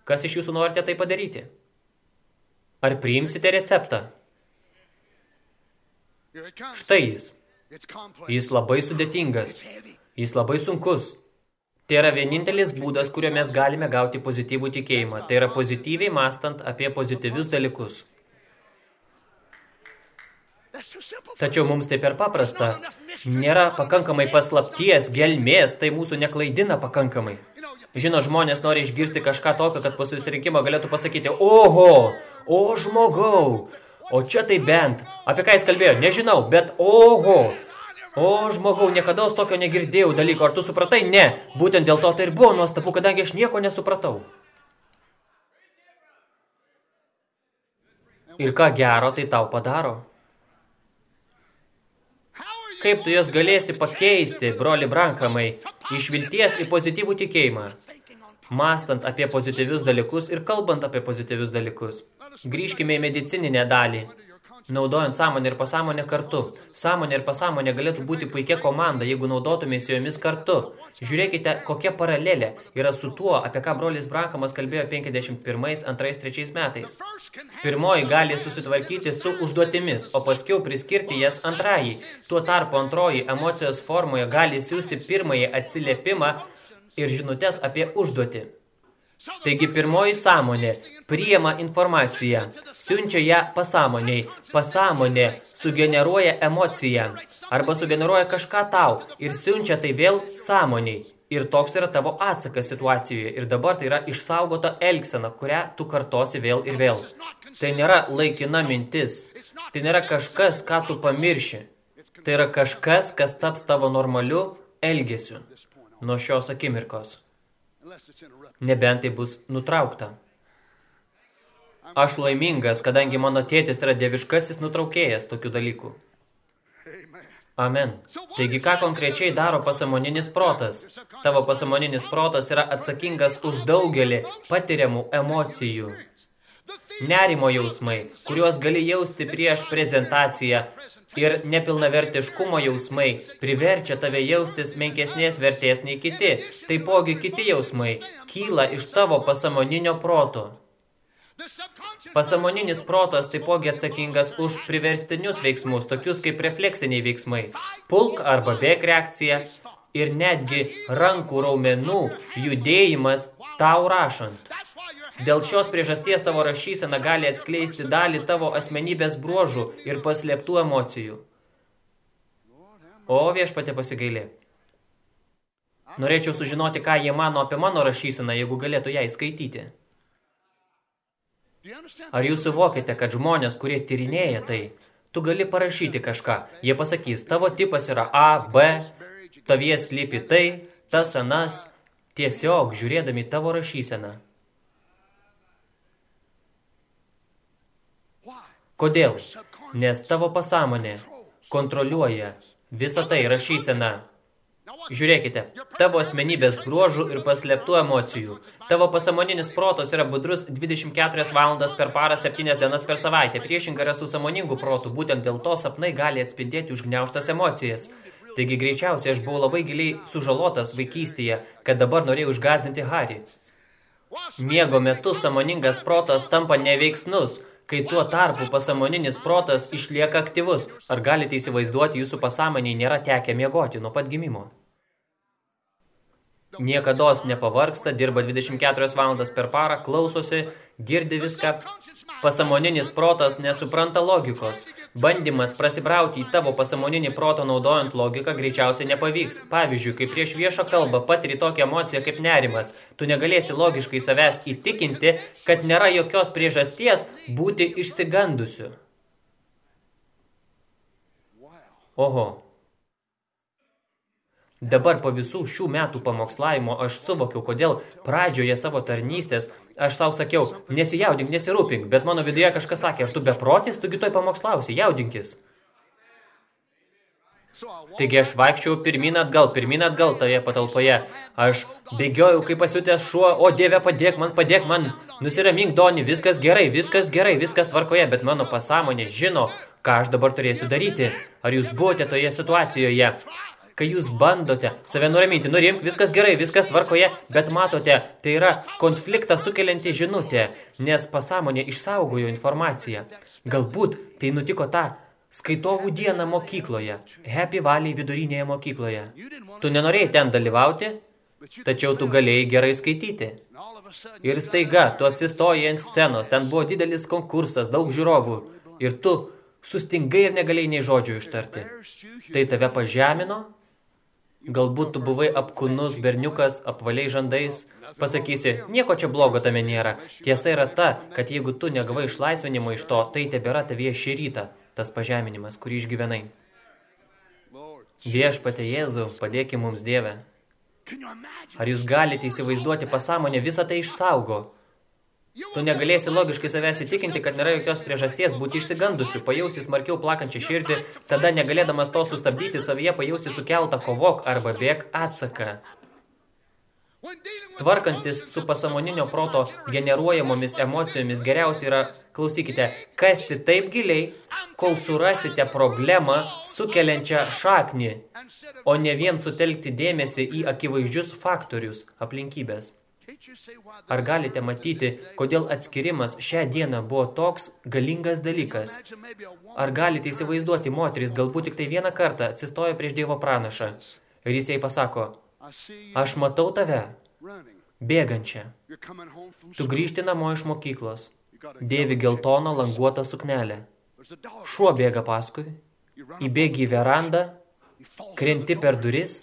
Kas iš jūsų norite tai padaryti? Ar priimsite receptą? Štai jis. Jis labai sudėtingas. Jis labai sunkus. Tai yra vienintelis būdas, kuriuo mes galime gauti pozityvų tikėjimą. Tai yra pozityviai mastant apie pozityvius dalykus. Tačiau mums tai per paprasta. Nėra pakankamai paslapties, gelmės, tai mūsų neklaidina pakankamai. Žino, žmonės nori išgirsti kažką tokio, kad po susirinkimo galėtų pasakyti, oho, o žmogau, o čia tai bent. Apie ką jis kalbėjo, nežinau, bet oho, o žmogau, niekada tokio negirdėjau dalyko, ar tu supratai? Ne, būtent dėl to tai ir buvo nuostabu, kadangi aš nieko nesupratau. Ir ką gero tai tau padaro? Kaip tu jas galėsi pakeisti, broli Brankamai, iš vilties į pozityvų tikėjimą, mastant apie pozityvius dalykus ir kalbant apie pozityvius dalykus. Grįžkime į medicininę dalį naudojant sąmonę ir pasąmonę kartu. Sąmonė ir pasąmonė galėtų būti puikia komanda, jeigu naudotumės jomis kartu. Žiūrėkite, kokia paralelė yra su tuo, apie ką brolis Brankamas kalbėjo 51, 2, 3 metais. Pirmoji gali susitvarkyti su užduotimis, o paskiau priskirti jas antrajai. Tuo tarpu antroji emocijos formoje gali siūsti pirmąjį atsiliepimą ir žinutės apie užduotį. Taigi pirmoji sąmonė priema informaciją, siunčia ją pasąmoniai, pasąmonė sugeneruoja emociją arba sugeneruoja kažką tau ir siunčia tai vėl sąmoniai. Ir toks yra tavo atsakas situacijoje. Ir dabar tai yra išsaugota elgsena, kurią tu kartosi vėl ir vėl. Tai nėra laikina mintis. Tai nėra kažkas, ką tu pamirši. Tai yra kažkas, kas taps tavo normaliu elgesiu nuo šios akimirkos nebent tai bus nutraukta. Aš laimingas, kadangi mano tėtis yra dieviškasis nutraukėjas tokių dalykų. Amen. Taigi, ką konkrečiai daro pasamoninis protas? Tavo pasamoninis protas yra atsakingas už daugelį patiriamų emocijų. Nerimo jausmai, kuriuos gali jausti prieš prezentaciją, ir nepilnavertiškumo jausmai priverčia tave jaustis menkesnės vertės nei kiti. Taipogi kiti jausmai kyla iš tavo pasamoninio proto. Pasamoninis protas taipogi atsakingas už priverstinius veiksmus, tokius kaip refleksiniai veiksmai, pulk arba bėg reakcija ir netgi rankų raumenų judėjimas tau rašant. Dėl šios priežasties tavo rašysena gali atskleisti dalį tavo asmenybės bruožų ir paslėptų emocijų. O viešpatė pasigailė. Norėčiau sužinoti, ką jie mano apie mano rašyseną, jeigu galėtų ją įskaityti. Ar jūs suvokite, kad žmonės, kurie tyrinėja tai, tu gali parašyti kažką. Jie pasakys, tavo tipas yra A, B, tavie slypi tai, tas anas, tiesiog žiūrėdami tavo rašyseną. Kodėl? Nes tavo pasąmonė kontroliuoja visą tai rašysena. Žiūrėkite, tavo asmenybės bruožų ir paslėptų emocijų. Tavo pasamoninis protas yra budrus 24 valandas per parą, 7 dienas per savaitę. Priešingai yra su samoningu protu, būtent dėl to sapnai gali atspindėti užgniauštas emocijas. Taigi greičiausiai aš buvau labai giliai sužalotas vaikystėje, kad dabar norėjau išgazdinti Harį. Miego metu samoningas protas tampa neveiksnus, kai tuo tarpu pasamoninis protas išlieka aktyvus. Ar galite įsivaizduoti, jūsų pasąmoniai nėra tekę miegoti nuo pat gimimo? Niekados nepavargsta, dirba 24 valandas per parą, klausosi, girdi viską, Pasamoninis protas nesupranta logikos. Bandymas prasibrauti į tavo pasamoninį protą naudojant logiką greičiausiai nepavyks. Pavyzdžiui, kai prieš viešą kalbą patiri tokią emociją kaip nerimas, tu negalėsi logiškai savęs įtikinti, kad nėra jokios priežasties būti išsigandusiu. Oho, Dabar po visų šių metų pamokslavimo aš suvokiau, kodėl pradžioje savo tarnystės aš savo sakiau, nesijaudink, nesirūpink, bet mano viduje kažkas sakė, ar tu beprotis, tu kitoj pamokslausi, jaudinkis. Taigi aš vaikščiau pirmin atgal, pirmin atgal toje patalpoje. Aš bėgiojau kaip pasiutęs šuo, o Dieve, padėk man, padėk man. Nusiramink, Doni, viskas gerai, viskas gerai, viskas tvarkoje, bet mano pasąmonė žino, ką aš dabar turėsiu daryti. Ar jūs buvote toje situacijoje? Kai jūs bandote save nuraminti, nurimk, viskas gerai, viskas tvarkoje, bet matote, tai yra konfliktą sukelianti žinutė, nes pasąmonė išsaugojo informaciją. Galbūt tai nutiko tą skaitovų dieną mokykloje, Happy Valley vidurinėje mokykloje. Tu nenorėjai ten dalyvauti, tačiau tu galėjai gerai skaityti. Ir staiga, tu atsistojai ant scenos, ten buvo didelis konkursas, daug žiūrovų, ir tu sustingai ir negalėjai nei žodžių ištarti. Tai tave pažemino, Galbūt tu buvai apkūnus berniukas, apvaliai žandais. Pasakysi, nieko čia blogo tame nėra. Tiesa yra ta, kad jeigu tu negavai išlaisvinimo iš to, tai tebėra tavyje šį rytą, tas pažeminimas, kurį išgyvenai. Viešpate Jėzų, padėki mums Dievę. Ar jūs galite įsivaizduoti pasąmonę visą tai išsaugo? Tu negalėsi logiškai savęs įtikinti, kad nėra jokios priežasties būti išsigandusiu, pajausi smarkiau plakančią širdį, tada negalėdamas to sustabdyti savyje pajausi sukeltą kovok arba bėg atsaką. Tvarkantis su pasamoninio proto generuojamomis emocijomis geriausia yra, klausykite, kasti taip giliai, kol surasite problemą sukeliančią šaknį, o ne vien sutelkti dėmesį į akivaizdžius faktorius, aplinkybės. Ar galite matyti, kodėl atskirimas šią dieną buvo toks galingas dalykas? Ar galite įsivaizduoti, moteris galbūt tik tai vieną kartą atsistoja prieš Dievo pranašą ir jis jai pasako, aš matau tave, bėgančią. Tu grįžti namo iš mokyklos, dėvi geltoną languotą suknelę. Šuo bėga paskui, įbėgi į verandą, krenti per duris,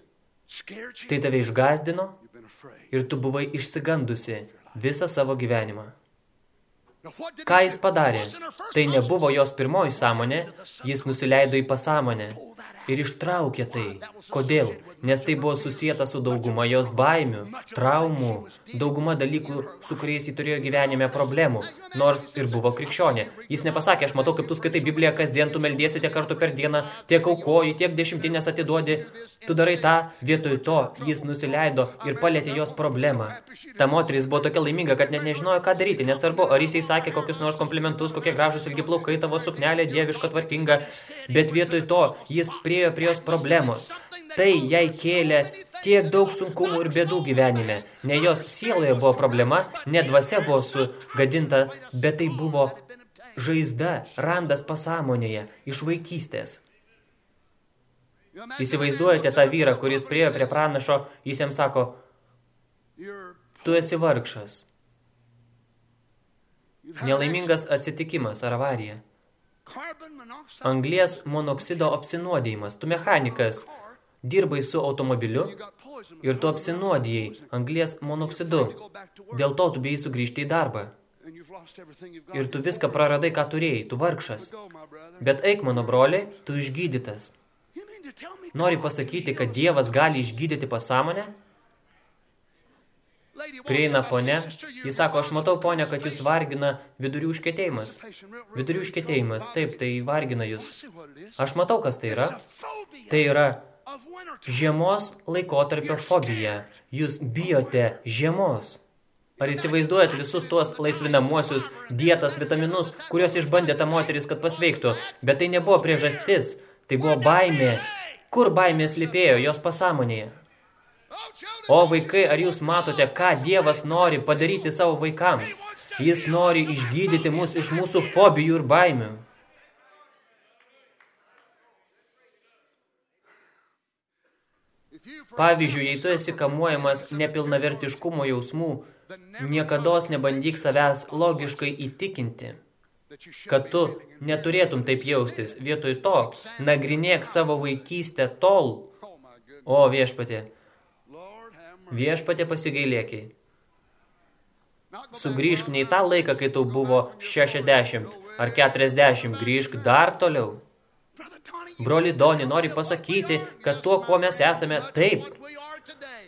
tai tave išgazdino, ir tu buvai išsigandusi visą savo gyvenimą. Ką jis padarė? Tai nebuvo jos pirmoji sąmonė, jis nusileido į pasąmonę ir ištraukė tai. Kodėl? Nes tai buvo susijęta su dauguma jos baimių, traumų, dauguma dalykų, su kuriais jį turėjo gyvenime problemų, nors ir buvo krikščionė. Jis nepasakė, aš matau, kaip tu skaitai Bibliją kasdien, tu meldiesi tiek kartų per dieną, tiek aukoji, tiek dešimtinės atiduodi. Tu darai tą, vietoj to jis nusileido ir palėtė jos problemą. Ta moteris buvo tokia laiminga, kad net nežinojo, ką daryti, nesvarbu, ar jis sakė kokius nors komplimentus, kokie gražus ilgi plaukai, tavo suknelė, dieviška, tvarkinga, bet vietoj to jis priejo prie jos problemos. Tai jai kėlė tiek daug sunkumų ir bėdų gyvenime. Ne jos sieloje buvo problema, ne dvasia buvo sugadinta, bet tai buvo žaizda, randas pasąmonėje, iš vaikystės. Įsivaizduojate tą vyrą, kuris priejo prie pranašo, jis jam sako, tu esi vargšas. Nelaimingas atsitikimas ar avarija. Anglies monoksido apsinuodijimas. Tu mechanikas, dirbai su automobiliu ir tu apsinuodijai anglies monoksidu. Dėl to tu bijai sugrįžti į darbą. Ir tu viską praradai, ką turėjai, tu vargšas. Bet eik, mano broliai, tu išgydytas. Nori pasakyti, kad Dievas gali išgydyti pasąmonę? Prieina ponė, jis sako, aš matau ponė, kad jūs vargina vidurių užkėtėjimas. Vidurių užkėtėjimas, taip, tai vargina jūs. Aš matau, kas tai yra. Tai yra žiemos laikotarpio fobija. Jūs bijote žiemos. Ar įsivaizduojat visus tuos laisvinamuosius dietas vitaminus, kuriuos išbandė ta moteris, kad pasveiktų? Bet tai nebuvo priežastis, tai buvo baimė. Kur baimė slipėjo jos pasąmonėje? O vaikai, ar jūs matote, ką Dievas nori padaryti savo vaikams? Jis nori išgydyti mus iš mūsų fobijų ir baimių. Pavyzdžiui, jei tu esi kamuojamas nepilnavertiškumo jausmų, niekados nebandyk savęs logiškai įtikinti, kad tu neturėtum taip jaustis. Vietoj to, nagrinėk savo vaikystę tol, o viešpatė, Viešpatė pasigailėkiai. Sugrįžk ne į tą laiką, kai tau buvo 60 ar 40, grįžk dar toliau. Broli Doni nori pasakyti, kad tuo, kuo mes esame, taip,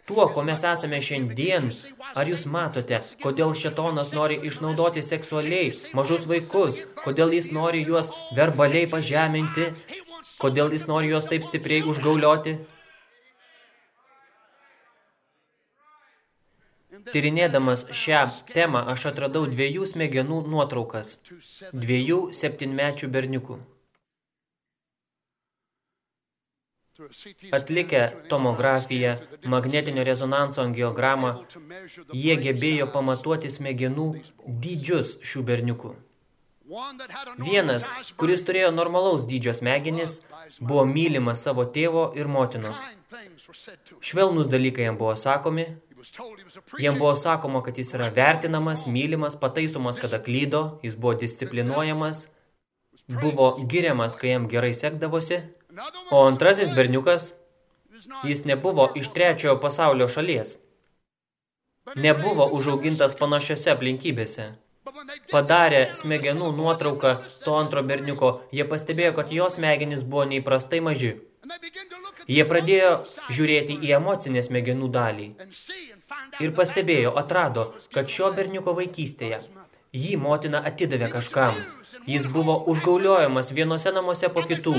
tuo, kuo mes esame šiandien, ar jūs matote, kodėl šetonas nori išnaudoti seksualiai mažus vaikus, kodėl jis nori juos verbaliai pažeminti, kodėl jis nori juos taip stipriai užgaulioti? Tyrinėdamas šią temą, aš atradau dviejų smegenų nuotraukas, dviejų septynmečių berniukų. Atlikę tomografiją, magnetinio rezonanso angiogramą, jie gebėjo pamatuoti smegenų dydžius šių berniukų. Vienas, kuris turėjo normalaus dydžio smegenis, buvo mylimas savo tėvo ir motinos. Švelnus dalykai jam buvo sakomi, Jam buvo sakoma, kad jis yra vertinamas, mylimas, pataisomas, kada klydo, jis buvo disciplinuojamas, buvo giriamas, kai jam gerai sekdavosi, o antrasis berniukas, jis nebuvo iš trečiojo pasaulio šalies. Nebuvo užaugintas panašiose aplinkybėse. Padarė smegenų nuotrauką to antro berniuko, jie pastebėjo, kad jo smegenys buvo neįprastai maži. Jie pradėjo žiūrėti į emocinę smegenų dalį ir pastebėjo, atrado, kad šio berniuko vaikystėje jį motina atidavė kažkam. Jis buvo užgauliojamas vienose namuose po kitų.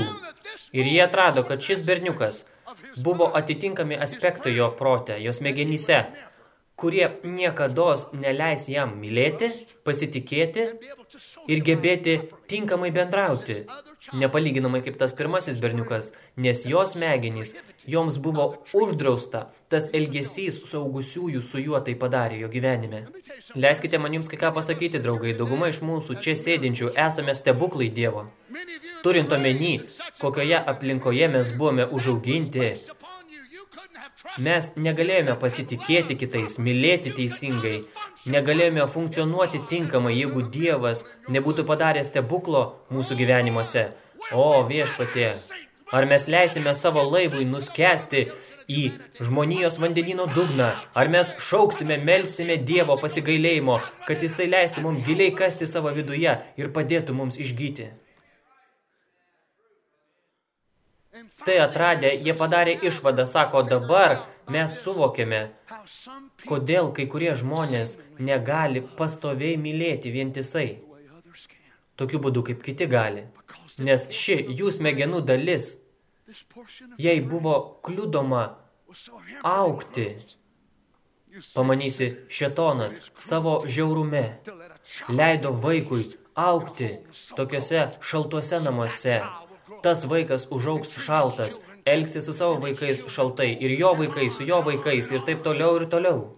Ir jie atrado, kad šis berniukas buvo atitinkami aspektai jo prote, jos smegenyse, kurie niekados neleis jam mylėti, pasitikėti ir gebėti tinkamai bendrauti, nepalyginamai kaip tas pirmasis berniukas, nes jos smegenys, joms buvo uždrausta, tas elgesys suaugusiųjų su juo tai padarė jo gyvenime. Leiskite man jums kai ką pasakyti, draugai, dauguma iš mūsų čia sėdinčių esame stebuklai Dievo. Turint omeny, kokioje aplinkoje mes buvome užauginti, Mes negalėjome pasitikėti kitais, mylėti teisingai, negalėjome funkcionuoti tinkamai, jeigu Dievas nebūtų padaręs stebuklo mūsų gyvenimuose. O, viešpatė, ar mes leisime savo laivui nuskesti į žmonijos vandenino dugną, ar mes šauksime, melsime Dievo pasigailėjimo, kad jisai leistų mums giliai kasti savo viduje ir padėtų mums išgyti. Tai atradę, jie padarė išvadą, sako, dabar mes suvokėme, kodėl kai kurie žmonės negali pastoviai mylėti vientisai. Tokiu būdu, kaip kiti gali. Nes ši jų smegenų dalis, jai buvo kliudoma aukti. Pamanysi, šetonas savo žiaurume leido vaikui aukti tokiuose šaltuose namuose, tas vaikas užauks šaltas, elgsis su savo vaikais šaltai, ir jo vaikais, su jo vaikais, ir taip toliau ir toliau.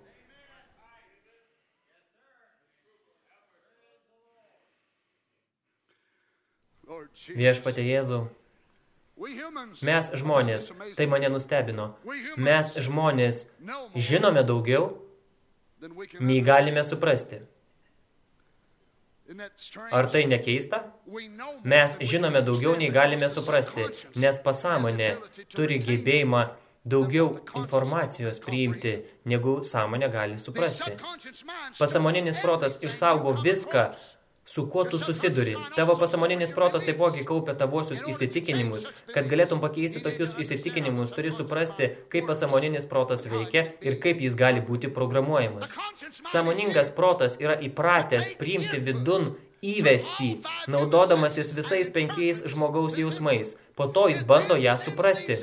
Viešpatė Jėzau, mes žmonės, tai mane nustebino, mes žmonės žinome daugiau, nei galime suprasti. Ar tai nekeista? Mes žinome daugiau nei galime suprasti, nes pasąmonė turi gebėjimą daugiau informacijos priimti, negu sąmonė gali suprasti. Pasamoninis protas išsaugo viską, su kuo tu susiduri. Tavo pasamoninis protas taipogi kaupia tavosius įsitikinimus. Kad galėtum pakeisti tokius įsitikinimus, turi suprasti, kaip pasamoninis protas veikia ir kaip jis gali būti programuojamas. Samoningas protas yra įpratęs priimti vidun įvesti, naudodamasis visais penkiais žmogaus jausmais. Po to jis bando ją suprasti.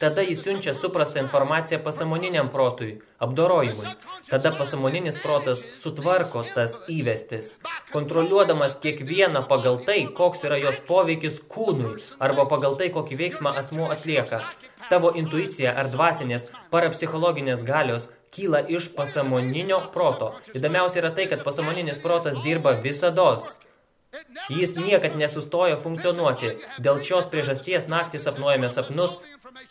Tada jis siunčia suprastą informaciją pasamoniniam protui, apdorojimui. Tada pasamoninis protas sutvarko tas įvestis, kontroliuodamas kiekvieną pagal tai, koks yra jos poveikis kūnui, arba pagal tai, kokį veiksmą asmuo atlieka. Tavo intuicija ar dvasinės parapsichologinės galios kyla iš pasamoninio proto. Įdomiausia yra tai, kad pasamoninis protas dirba visados. Jis niekad nesustojo funkcionuoti. Dėl šios priežasties naktį sapnuojame sapnus,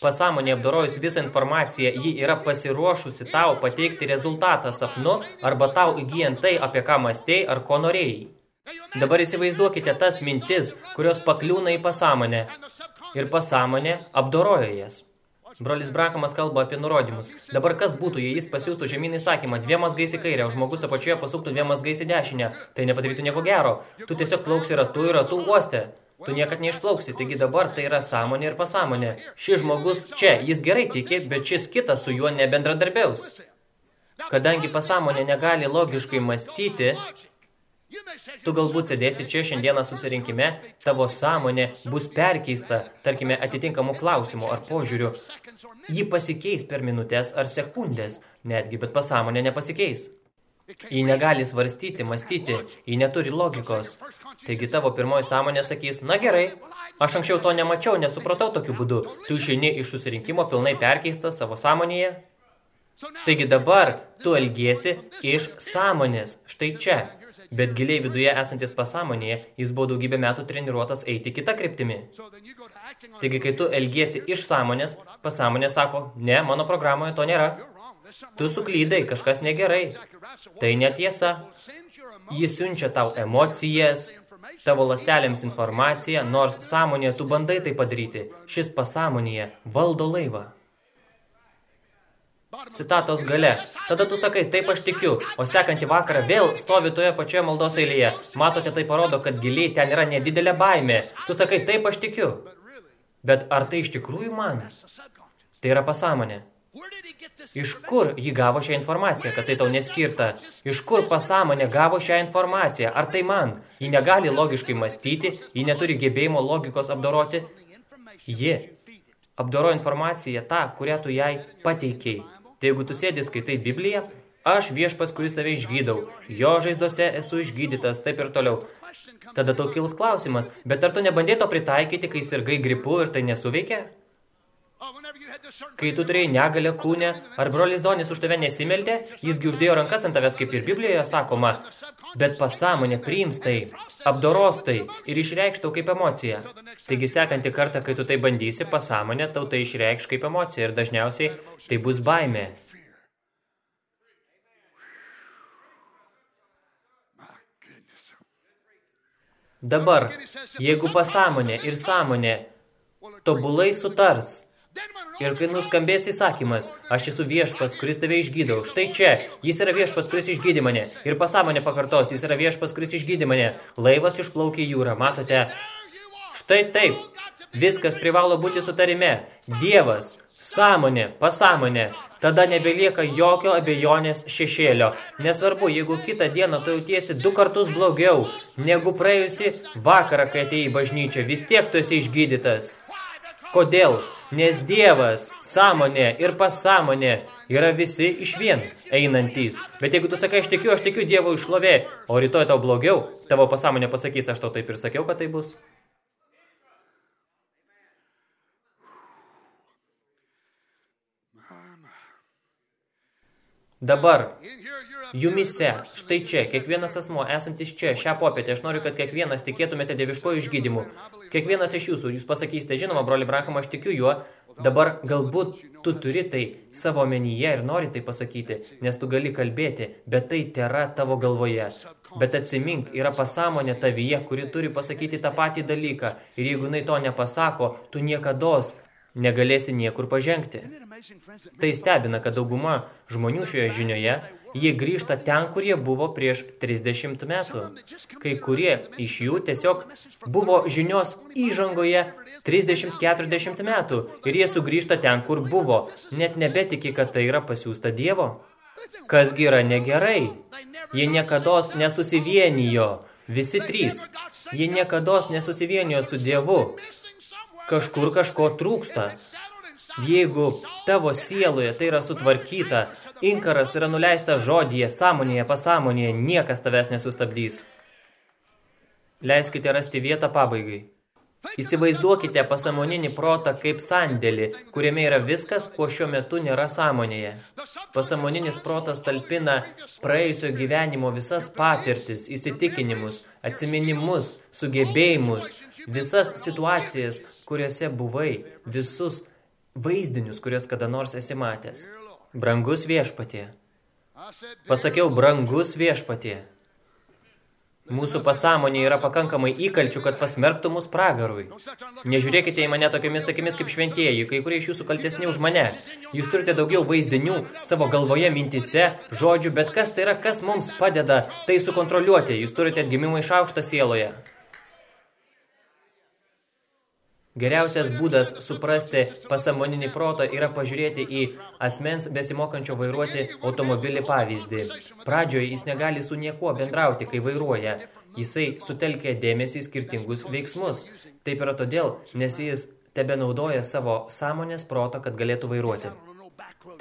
pasąmonė apdorojus visą informaciją, ji yra pasiruošusi tau pateikti rezultatą sapnu arba tau įgyjant tai, apie ką mąstėjai ar ko norėjai. Dabar įsivaizduokite tas mintis, kurios pakliūna į pasąmonę ir pasąmonė apdoroja jas. Brolis Brakamas kalba apie nurodymus. Dabar kas būtų, jei jis pasiūstų žemyn įsakymą, dviem mazgais į kairę, o žmogus apačioje pasuktų dviem mazgais į dešinę. Tai nepadarytų nieko gero. Tu tiesiog plauksi ratu ir ratu uoste. Tu niekad neišplauksi, taigi dabar tai yra sąmonė ir pasąmonė. Šis žmogus čia, jis gerai tiki, bet šis kitas su juo nebendradarbiaus. Kadangi pasąmonė negali logiškai mąstyti, Tu galbūt sėdėsi čia šiandieną susirinkime, tavo sąmonė bus perkeista, tarkime, atitinkamų klausimų ar požiūrių. Ji pasikeis per minutės ar sekundės, netgi, bet pasąmonė nepasikeis. Ji negali svarstyti, mąstyti, ji neturi logikos. Taigi tavo pirmoji sąmonė sakys, na gerai, aš anksčiau to nemačiau, nesupratau tokiu būdu. Tu išeini iš susirinkimo pilnai perkeistas savo sąmonėje. Taigi dabar tu elgiesi iš sąmonės, štai čia. Bet giliai viduje esantis pasąmonėje, jis buvo daugybę metų treniruotas eiti kitą kryptimį. Taigi, kai tu elgiesi iš sąmonės, pasąmonė sako, ne, mano programoje to nėra. Tu suklydai, kažkas negerai. Tai netiesa. Jis siunčia tau emocijas, tavo lastelėms informaciją, nors sąmonėje tu bandai tai padaryti. Šis pasąmonėje valdo laivą. Citatos gale. Tada tu sakai, taip aš tikiu, o sekantį vakarą vėl stovi toje pačioje maldos eilėje. Matote, tai parodo, kad giliai ten yra nedidelė baimė. Tu sakai, taip aš tikiu. Bet ar tai iš tikrųjų man? Tai yra pasąmonė. Iš kur ji gavo šią informaciją, kad tai tau neskirta? Iš kur pasąmonė gavo šią informaciją? Ar tai man? Ji negali logiškai mąstyti, ji neturi gebėjimo logikos apdoroti. Ji apdoro informaciją tą, kurią tu jai pateikiai. Tai jeigu tu sėdi skaitai Bibliją, aš viešpas, kuris tave išgydau, jo žaizdose esu išgydytas, taip ir toliau. Tada tau kils klausimas, bet ar tu nebandėjai to pritaikyti, kai sirgai gripu ir tai nesuveikia? Kai tu turėjai negalę kūnę, ar brolis Donis už tave nesimeldė, jisgi uždėjo rankas ant tavęs, kaip ir Biblijoje sakoma, bet pasąmonė priims tai, apdoros tai ir išreikš tau kaip emociją. Taigi sekantį kartą, kai tu tai bandysi, pasąmonė tau tai išreikš kaip emociją ir dažniausiai tai bus baimė. Dabar, jeigu pasąmonė ir sąmonė tobulai sutars, Ir kai nuskambės įsakymas, aš esu viešpats, kuris tave išgydau, štai čia, jis yra viešpats, kuris išgydė mane. Ir pasąmonė pakartos, jis yra viešpats, kuris išgydė mane. Laivas išplaukė į jūrą, matote? Štai taip, viskas privalo būti sutarime. Dievas, sąmonė, pasąmonė, tada nebelieka jokio abejonės šešėlio. Nesvarbu, jeigu kitą dieną tu jautiesi du kartus blogiau, negu praėjusi vakarą, kai atėjai į bažnyčią, vis tiek tu esi išgydytas. Kodėl? Nes Dievas, sąmonė ir pasąmonė yra visi iš vien einantys. Bet jeigu tu sakai, aš tikiu, aš tikiu Dievo išlovė, o rytoj tau blogiau, tavo pasąmonė pasakys, aš tau taip ir sakiau, kad tai bus. Dabar, jumise, štai čia, kiekvienas asmo esantis čia, šią popietę, aš noriu, kad kiekvienas tikėtumėte dieviškojų išgydymu. Kiekvienas iš jūsų, jūs pasakysite, žinoma, broli Braham, aš tikiu juo, dabar galbūt tu turi tai savo menyje ir nori tai pasakyti, nes tu gali kalbėti, bet tai tėra tavo galvoje. Bet atsimink, yra pasąmonė tavyje, kuri turi pasakyti tą patį dalyką. Ir jeigu jinai to nepasako, tu niekados negalėsi niekur pažengti. Tai stebina, kad dauguma žmonių šioje žinioje, jie grįžta ten, kur jie buvo prieš 30 metų. Kai kurie iš jų tiesiog buvo žinios įžangoje 30-40 metų ir jie sugrįžta ten, kur buvo, net nebetiki, kad tai yra pasiūsta Dievo. Kasgi yra negerai? Jie niekados nesusivienijo, visi trys. Jie niekados nesusivienijo su Dievu. Kažkur kažko trūksta. Jeigu tavo sieloje tai yra sutvarkyta, inkaras yra nuleistas žodyje, sąmonėje, pasąmonėje, niekas tavęs nesustabdys. Leiskite rasti vietą pabaigai. Įsivaizduokite pasamoninį protą kaip sandėlį, kuriame yra viskas, ko šiuo metu nėra sąmonėje. Pasamoninis protas talpina praėjusio gyvenimo visas patirtis, įsitikinimus, atsiminimus, sugebėjimus, visas situacijas, kuriuose buvai, visus vaizdinius, kuriuos kada nors esi matęs. Brangus viešpatie. Pasakiau, brangus viešpatie. Mūsų pasąmonė yra pakankamai įkalčių, kad pasmerktų mus pragarui. Nežiūrėkite į mane tokiamis akimis kaip šventieji, kai kurie iš jūsų kaltesni už mane. Jūs turite daugiau vaizdinių savo galvoje, mintise, žodžių, bet kas tai yra, kas mums padeda tai sukontroliuoti. Jūs turite atgimimą iš aukštą sieloje. Geriausias būdas suprasti pasamoninį protą yra pažiūrėti į asmens besimokančio vairuoti automobilį pavyzdį. Pradžioje jis negali su niekuo bendrauti, kai vairuoja. Jisai sutelkia dėmesį skirtingus veiksmus. Taip yra todėl, nes jis tebe naudoja savo sąmonės proto, kad galėtų vairuoti.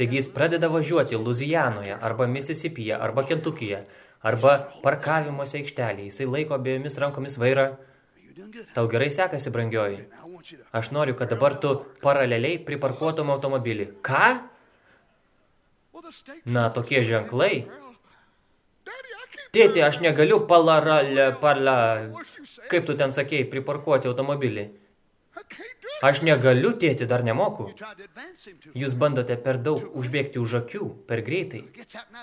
Taigi jis pradeda važiuoti Luzijanoje, arba Misisipyje, arba Kentukyje, arba parkavimuose aikštelėje. Jisai laiko abiejomis rankomis vairą. Tau gerai sekasi, brangioji. Aš noriu, kad dabar tu paraleliai priparkuotum automobilį. Ką? Na, tokie ženklai. Tėti, aš negaliu palaralė, parla... Kaip tu ten sakėjai, priparkuoti automobilį? Aš negaliu, tėti, dar nemoku. Jūs bandote per daug užbėgti už akių, per greitai.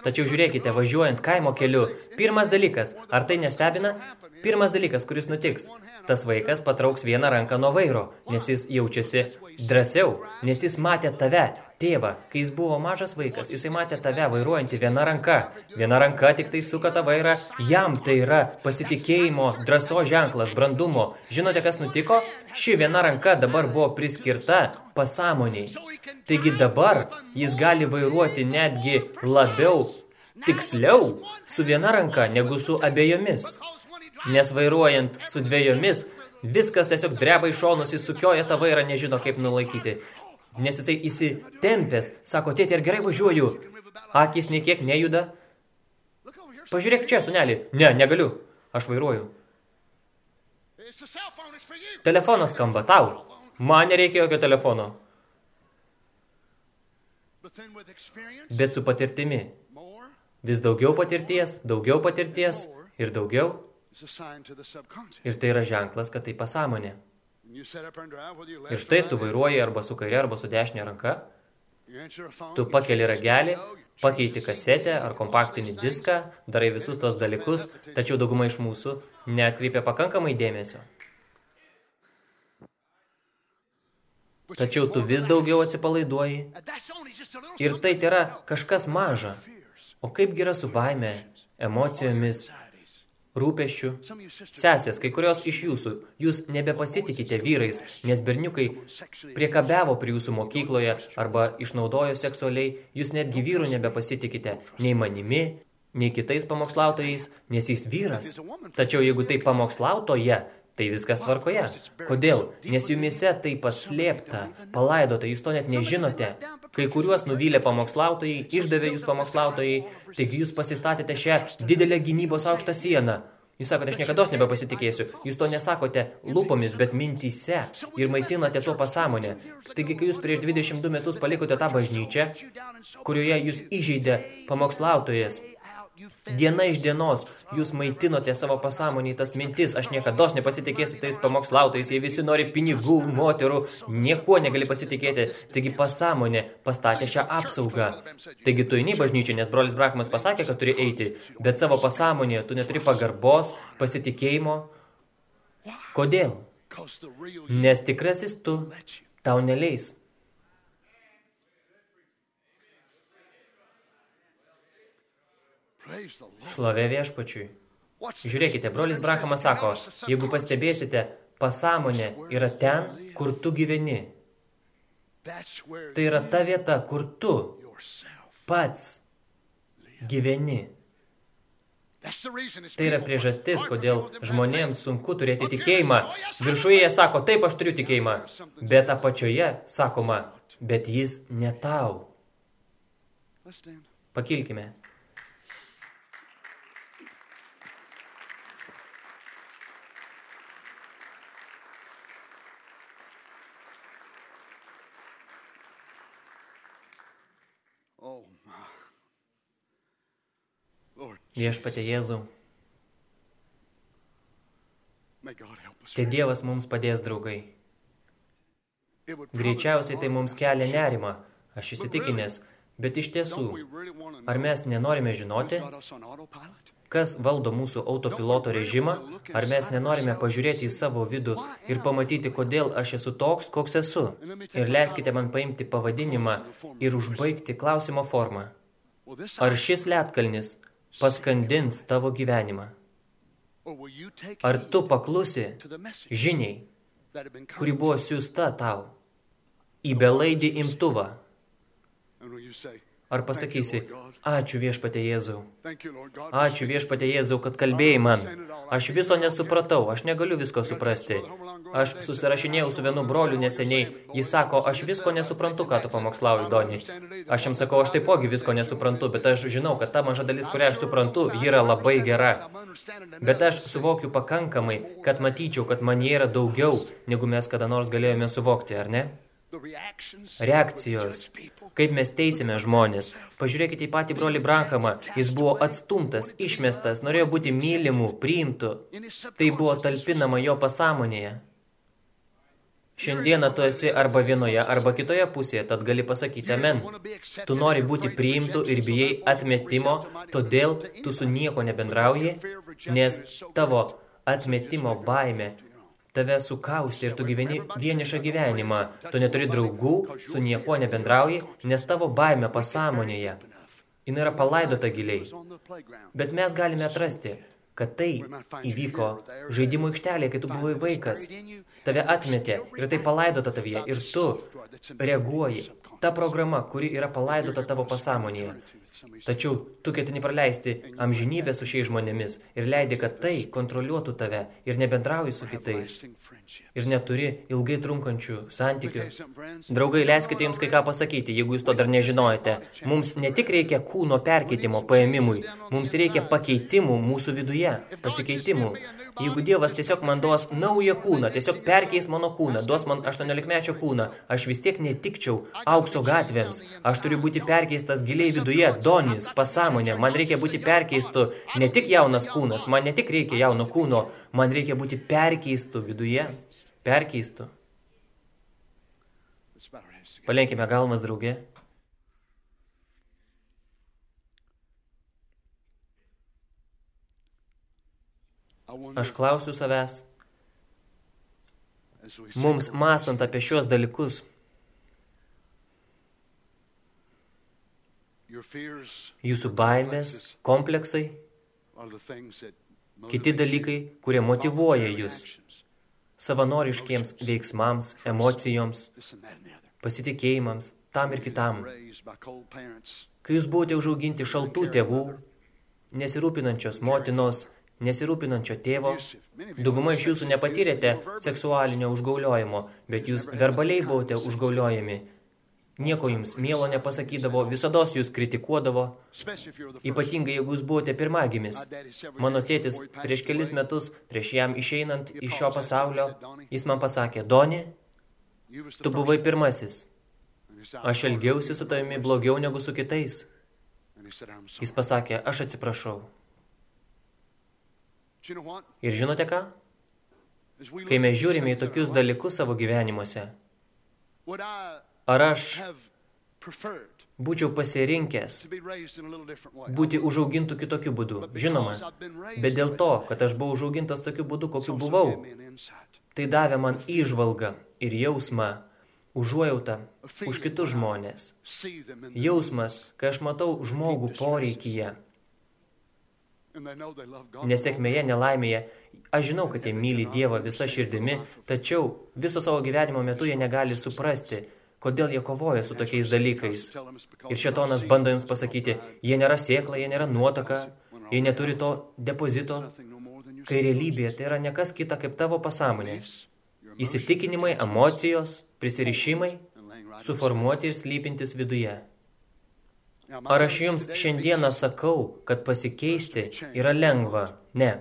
Tačiau žiūrėkite, važiuojant kaimo keliu, pirmas dalykas, ar tai nestebina? Pirmas dalykas, kuris nutiks, tas vaikas patrauks vieną ranką nuo vairo, nes jis jaučiasi drąsiau, nes jis matė tave, tėvą, kai jis buvo mažas vaikas, jisai matė tave vairuojantį viena ranka. Viena ranka tik tai suka tą vairą, jam tai yra pasitikėjimo, drąso ženklas, brandumo. Žinote, kas nutiko? Ši viena ranka dabar buvo priskirta pasąmoniai. Taigi dabar jis gali vairuoti netgi labiau, tiksliau, su viena ranka negu su abiejomis. Nes vairuojant su dviejomis, viskas tiesiog dreba į šonus, jis sukioja tą vairą, nežino kaip nulaikyti nes jisai įsitempęs, sako, tėtė, ar gerai važiuoju? Akis nei kiek nejuda. Pažiūrėk čia, sunelį. Ne, negaliu. Aš vairuoju. Telefonas skamba tau. Man nereikia jokio telefono. Bet su patirtimi. Vis daugiau patirties, daugiau patirties ir daugiau. Ir tai yra ženklas, kad tai pasąmonė. Ir štai tu vairuoji arba su kairė, arba su dešinė ranka. Tu pakeli ragelį, pakeiti kasetę ar kompaktinį diską, darai visus tos dalykus, tačiau dauguma iš mūsų neatkreipia pakankamai dėmesio. Tačiau tu vis daugiau atsipalaiduoji. Ir tai yra kažkas maža. O kaip yra su baime, emocijomis, rūpeščių. Sesės, kai kurios iš jūsų, jūs nebepasitikite vyrais, nes berniukai priekabiavo prie jūsų mokykloje arba išnaudojo seksualiai, jūs netgi vyrų nebepasitikite, nei manimi, nei kitais pamokslautojais, nes jis vyras. Tačiau jeigu tai pamokslautoje, tai viskas tvarkoje. Kodėl? Nes jumise tai paslėpta, palaidota, jūs to net nežinote. Kai kuriuos nuvylė pamokslautojai, išdavė jūs pamokslautojai, taigi jūs pasistatėte šią didelę gynybos aukštą sieną. Jūs sakote, aš niekada nebepasitikėsiu. Jūs to nesakote lūpomis, bet mintyse ir maitinate tuo pasąmonę. Taigi, kai jūs prieš 22 metus palikote tą bažnyčią, kurioje jūs įžeidė pamokslautojas, Diena iš dienos jūs maitinote savo pasąmonį tas mintis, aš niekada nepasitikėsiu tais pamokslautais, jie visi nori pinigų, moterų, niekuo negali pasitikėti. Taigi pasąmonė pastatė šią apsaugą. Taigi tu eini bažnyčiai, nes brolis Brahmas pasakė, kad turi eiti, bet savo pasąmonėje tu neturi pagarbos, pasitikėjimo. Kodėl? Nes tikrasis tu tau neleis. Šlovė viešpačiui. Žiūrėkite, brolis Brakamas sako, jeigu pastebėsite, pasąmonė yra ten, kur tu gyveni. Tai yra ta vieta, kur tu pats gyveni. Tai yra priežastis, kodėl žmonėms sunku turėti tikėjimą. Viršuje jie sako, taip, aš turiu tikėjimą, bet apačioje sakoma, bet jis ne tau. Pakilkime. Viešpatė Jėzau, tai Dievas mums padės, draugai. Greičiausiai tai mums kelia nerimą, aš įsitikinęs, bet iš tiesų, ar mes nenorime žinoti, kas valdo mūsų autopiloto režimą, ar mes nenorime pažiūrėti į savo vidų ir pamatyti, kodėl aš esu toks, koks esu. Ir leiskite man paimti pavadinimą ir užbaigti klausimo formą. Ar šis letkalnis paskandins tavo gyvenimą? Ar tu paklusi žiniai, kuri buvo siūsta tau į belaidį imtuvą? Ar pasakysi, ačiū viešpatė Jėzau, ačiū viešpatė Jėzau, kad kalbėjai man. Aš viso nesupratau, aš negaliu visko suprasti. Aš susirašinėjau su vienu broliu neseniai, jis sako, aš visko nesuprantu, ką tu pamokslauji, Doni. Aš jam sakau, aš taipogi visko nesuprantu, bet aš žinau, kad ta maža dalis, kurią aš suprantu, yra labai gera. Bet aš suvokiu pakankamai, kad matyčiau, kad man yra daugiau, negu mes kada nors galėjome suvokti, ar ne? Reakcijos, kaip mes teisime žmonės. Pažiūrėkite į patį brolį Branhamą. Jis buvo atstumtas, išmestas, norėjo būti mylimų, priimtų. Tai buvo talpinama jo pasąmonėje. Šiandieną tu esi arba vienoje, arba kitoje pusėje, tad gali pasakyti amen. Tu nori būti priimtų ir bijai atmetimo, todėl tu su nieko nebendrauji, nes tavo atmetimo baime tave sukausti ir tu gyveni vienišą gyvenimą. Tu neturi draugų, su niekuo nebendrauji, nes tavo baime pasąmonėje. Jis yra palaidota giliai. Bet mes galime atrasti, kad tai įvyko žaidimų aikštelėje, kai tu buvai vaikas. Tave atmetė ir tai palaidota tavyje ir tu reaguoji. Ta programa, kuri yra palaidota tavo pasąmonėje. Tačiau tu ketini praleisti amžinybę su šiais žmonėmis ir leidi, kad tai kontroliuotų tave ir nebendrauji su kitais. Ir neturi ilgai trunkančių santykių. Draugai, leiskite jums kai ką pasakyti, jeigu jūs to dar nežinojate. Mums ne tik reikia kūno perkeitimo paėmimui, mums reikia pakeitimų mūsų viduje, pasikeitimų. Jeigu Dievas tiesiog man duos naują kūną, tiesiog perkeis mano kūną, duos man 18-mečio kūną, aš vis tiek netikčiau aukso gatvėms. Aš turiu būti perkeistas giliai viduje, donis, pasąmonė. Man reikia būti perkeistu ne tik jaunas kūnas, man ne tik reikia jauno kūno, man reikia būti perkeistu viduje, perkeistu. Palenkime galmas, draugė. Aš klausiu savęs, mums mastant apie šios dalykus, jūsų baimės, kompleksai, kiti dalykai, kurie motivuoja jūs savanoriškiems veiksmams, emocijoms, pasitikėjimams, tam ir kitam. Kai jūs buvote užauginti šaltų tėvų, nesirūpinančios motinos, nesirūpinančio tėvo. Dauguma iš jūsų nepatyrėte seksualinio užgauliojimo, bet jūs verbaliai buvote užgauliojami. Nieko jums mielo nepasakydavo, visados jūs kritikuodavo, ypatingai jeigu jūs buvote pirmagimis. Mano tėtis prieš kelis metus, prieš jam išeinant iš šio pasaulio, jis man pasakė, Doni, tu buvai pirmasis. Aš elgiausi su tavimi blogiau negu su kitais. Jis pasakė, aš atsiprašau. Ir žinote ką? Kai mes žiūrime į tokius dalykus savo gyvenimuose, ar aš būčiau pasirinkęs būti užaugintų kitokiu būdu. Žinoma, bet dėl to, kad aš buvau užaugintas tokiu būdu, kokiu buvau, tai davė man įžvalgą ir jausmą, užuojautą už kitus žmonės. Jausmas, kai aš matau žmogų poreikyje, Nesėkmėje, nelaimėje, aš žinau, kad jie myli Dievą visą širdimi, tačiau viso savo gyvenimo metu jie negali suprasti, kodėl jie kovoja su tokiais dalykais. Ir šetonas bando jums pasakyti, jie nėra sėkla, jie nėra nuotaka, jie neturi to depozito, kai realybėje tai yra nekas kita kaip tavo pasąmonė. Įsitikinimai, emocijos, prisirišimai, suformuoti ir slypintis viduje. Ar aš jums šiandieną sakau, kad pasikeisti yra lengva? Ne.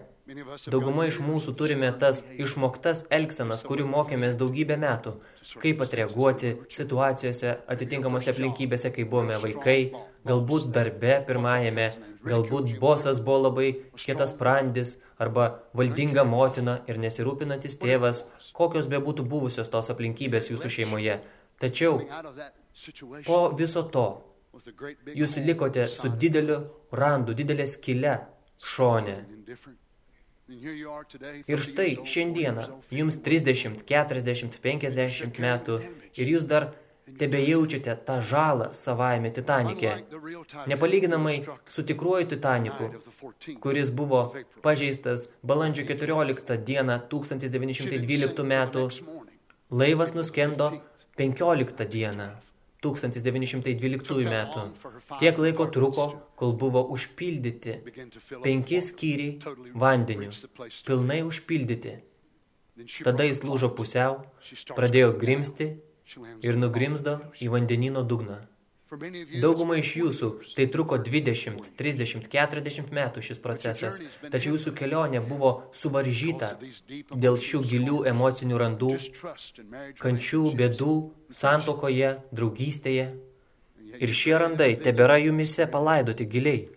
Dauguma iš mūsų turime tas išmoktas elgsenas, kurių mokėmės daugybę metų. Kaip atreaguoti situacijose, atitinkamose aplinkybėse, kai buvome vaikai, galbūt darbe pirmajame, galbūt bosas buvo labai kietas prandis, arba valdinga motina ir nesirūpinantis tėvas, kokios be būtų buvusios tos aplinkybės jūsų šeimoje. Tačiau po viso to Jūs likote su dideliu randu, didelė skile šone. Ir štai šiandieną jums 30, 40, 50 metų. ir jūs dar tebe jaučiate tą žalą savaime Titanike. Nepalyginamai su tikruoju Titaniku, kuris buvo pažeistas balandžio 14 dieną 1912 metų, laivas nuskendo 15 dieną. 1912 metų. Tiek laiko truko, kol buvo užpildyti penki skyriai vandeniu, pilnai užpildyti. Tada jis lūžo pusiau, pradėjo grimsti ir nugrimzdo į vandenino dugną. Dauguma iš jūsų tai truko 20, 30, 40 metų šis procesas, tačiau jūsų kelionė buvo suvaržyta dėl šių gilių emocinių randų, kančių, bėdų, santokoje, draugystėje. Ir šie randai tebėra jumise palaidoti giliai.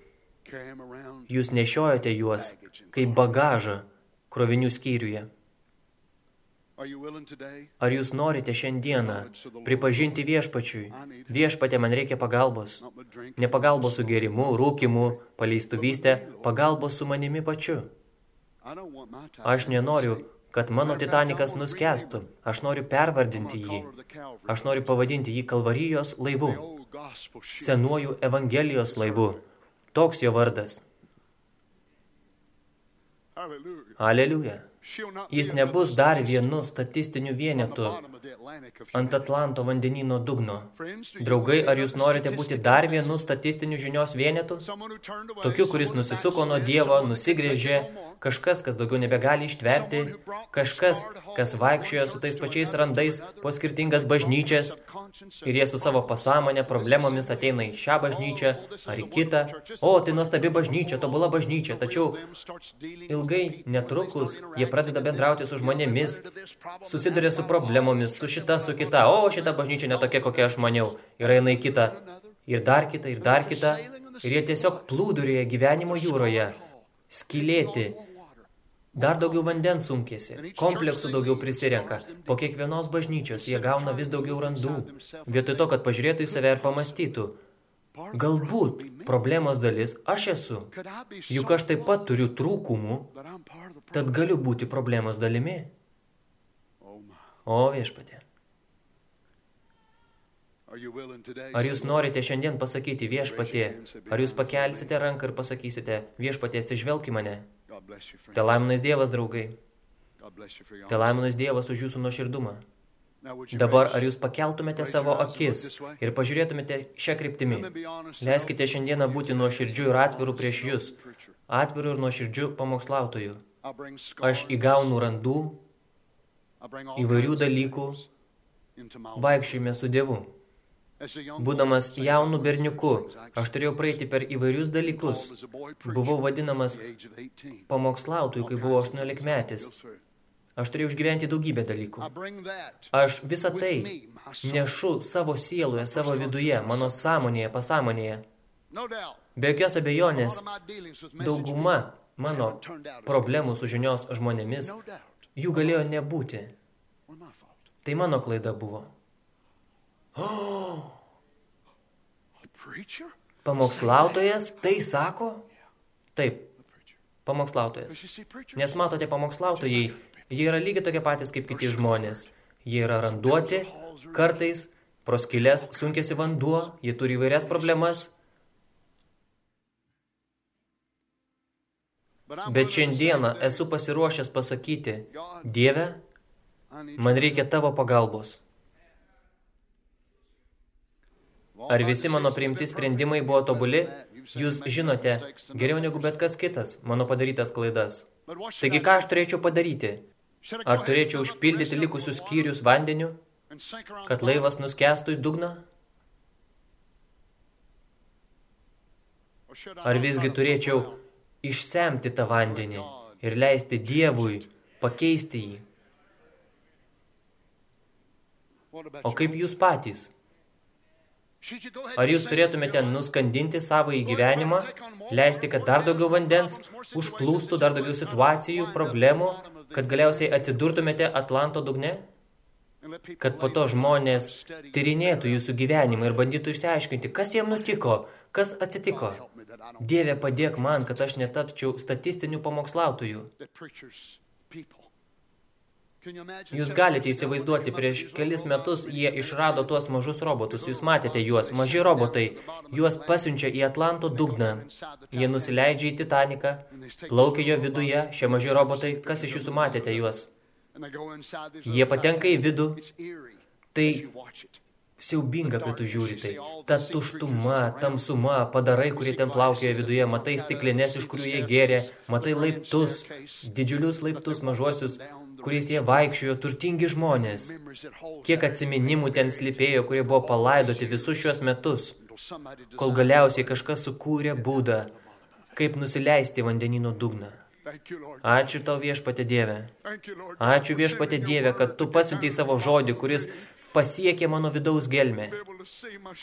Jūs nešiojate juos kaip bagažą krovinių skyriuje. Ar jūs norite šiandieną pripažinti viešpačiui? Viešpatė, man reikia pagalbos. Ne pagalbos su gerimu, rūkimu, paleistuvystė, pagalbos su manimi pačiu. Aš nenoriu, kad mano Titanikas nuskestų. Aš noriu pervardinti jį. Aš noriu pavadinti jį Kalvarijos laivu. Senuoju Evangelijos laivu. Toks jo vardas. Aleliuja. Jis nebus dar vienu statistiniu vienetu ant Atlanto vandenino dugno. Draugai, ar jūs norite būti dar vienu statistiniu žinios vienetu? Tokiu, kuris nusisuko nuo Dievo, nusigrėžė, kažkas, kas daugiau nebegali ištverti, kažkas, kas vaikščioja su tais pačiais randais po skirtingas bažnyčias. ir jie su savo pasąmonė problemomis ateina į šią bažnyčią ar į kitą. O, tai nuostabi bažnyčia, tobula bažnyčia, tačiau ilgai netrukus jie pradeda bendrauti su žmonėmis, susiduria su problemomis, su šita, su kita. O, šita bažnyčia netokia, kokia aš maniau. Ir eina į kitą. Ir dar kitą, ir dar kitą. Ir jie tiesiog plūdurėje gyvenimo jūroje. Skilėti. Dar daugiau vandens sunkėsi, kompleksų daugiau prisirenka. Po kiekvienos bažnyčios jie gauna vis daugiau randų. Vietoj to, kad pažiūrėtų į save ir pamastytų. Galbūt problemos dalis aš esu. Juk aš taip pat turiu trūkumų, tad galiu būti problemos dalimi. O viešpatė. Ar jūs norite šiandien pasakyti viešpatie, ar jūs pakelsite ranką ir pasakysite, viešpatie atsižvelk į mane? Te laiminais Dievas, draugai. Te laiminais Dievas už jūsų nuoširdumą. Dabar ar jūs pakeltumėte savo akis ir pažiūrėtumėte šią kryptimį? Leiskite šiandieną būti nuoširdžiu ir atviru prieš jūs, atviru ir nuoširdžiu pamokslautoju. Aš įgaunu randų, įvairių dalykų, vaikščiojame su Dievu. Būdamas jaunu berniuku, aš turėjau praeiti per įvairius dalykus. Buvau vadinamas pamokslautojų, kai buvau 18 metis. Aš turėjau išgyventi daugybę dalykų. Aš visą tai nešu savo sieloje, savo viduje, mano sąmonėje, pasąmonėje. Be jokios abejonės, dauguma mano problemų su žinios žmonėmis, jų galėjo nebūti. Tai mano klaida buvo. Pamokslautojas tai sako? Taip, pamokslautojas. Nes matote, pamokslautojai, jie yra lygiai tokie patys kaip kiti žmonės. Jie yra randuoti, kartais pro skilės sunkėsi vanduo, jie turi įvairias problemas. Bet šiandieną esu pasiruošęs pasakyti, Dieve, man reikia tavo pagalbos. Ar visi mano priimti sprendimai buvo tobuli? Jūs žinote, geriau negu bet kas kitas, mano padarytas klaidas. Taigi ką aš turėčiau padaryti? Ar turėčiau užpildyti likusius skyrius vandeniu, kad laivas nuskestų į dugną? Ar visgi turėčiau išsemti tą vandenį ir leisti Dievui pakeisti jį? O kaip jūs patys? Ar jūs turėtumėte nuskandinti savo įgyvenimą, leisti, kad dar daugiau vandens užplūstų, dar daugiau situacijų, problemų, kad galiausiai atsidurtumėte Atlanto dugne? Kad po to žmonės tyrinėtų jūsų gyvenimą ir bandytų išsiaiškinti, kas jiem nutiko, kas atsitiko. Dieve, padėk man, kad aš netapčiau statistinių pamokslautojų. Jūs galite įsivaizduoti, prieš kelis metus jie išrado tuos mažus robotus, jūs matėte juos, maži robotai, juos pasiunčia į Atlanto dugną, jie nusileidžia į Titaniką, plaukia jo viduje, šie maži robotai, kas iš jūsų matėte juos? Jie patenka į vidų, tai siaubinga, kai tu žiūri tai. Ta tuštuma, tamsuma, padarai, kurie ten plaukioja viduje, matai stiklinės, iš kurių jie gėrė, matai laiptus, didžiulius laiptus, mažuosius, kuriais jie vaikščiojo turtingi žmonės. Kiek atsiminimų ten slipėjo, kurie buvo palaidoti visus šiuos metus, kol galiausiai kažkas sukūrė būdą, kaip nusileisti vandenino dugną. Ačiū tau viešpatė Dieve. Ačiū viešpatė Dieve, kad tu pasiuntei savo žodį, kuris pasiekė mano vidaus gelmę,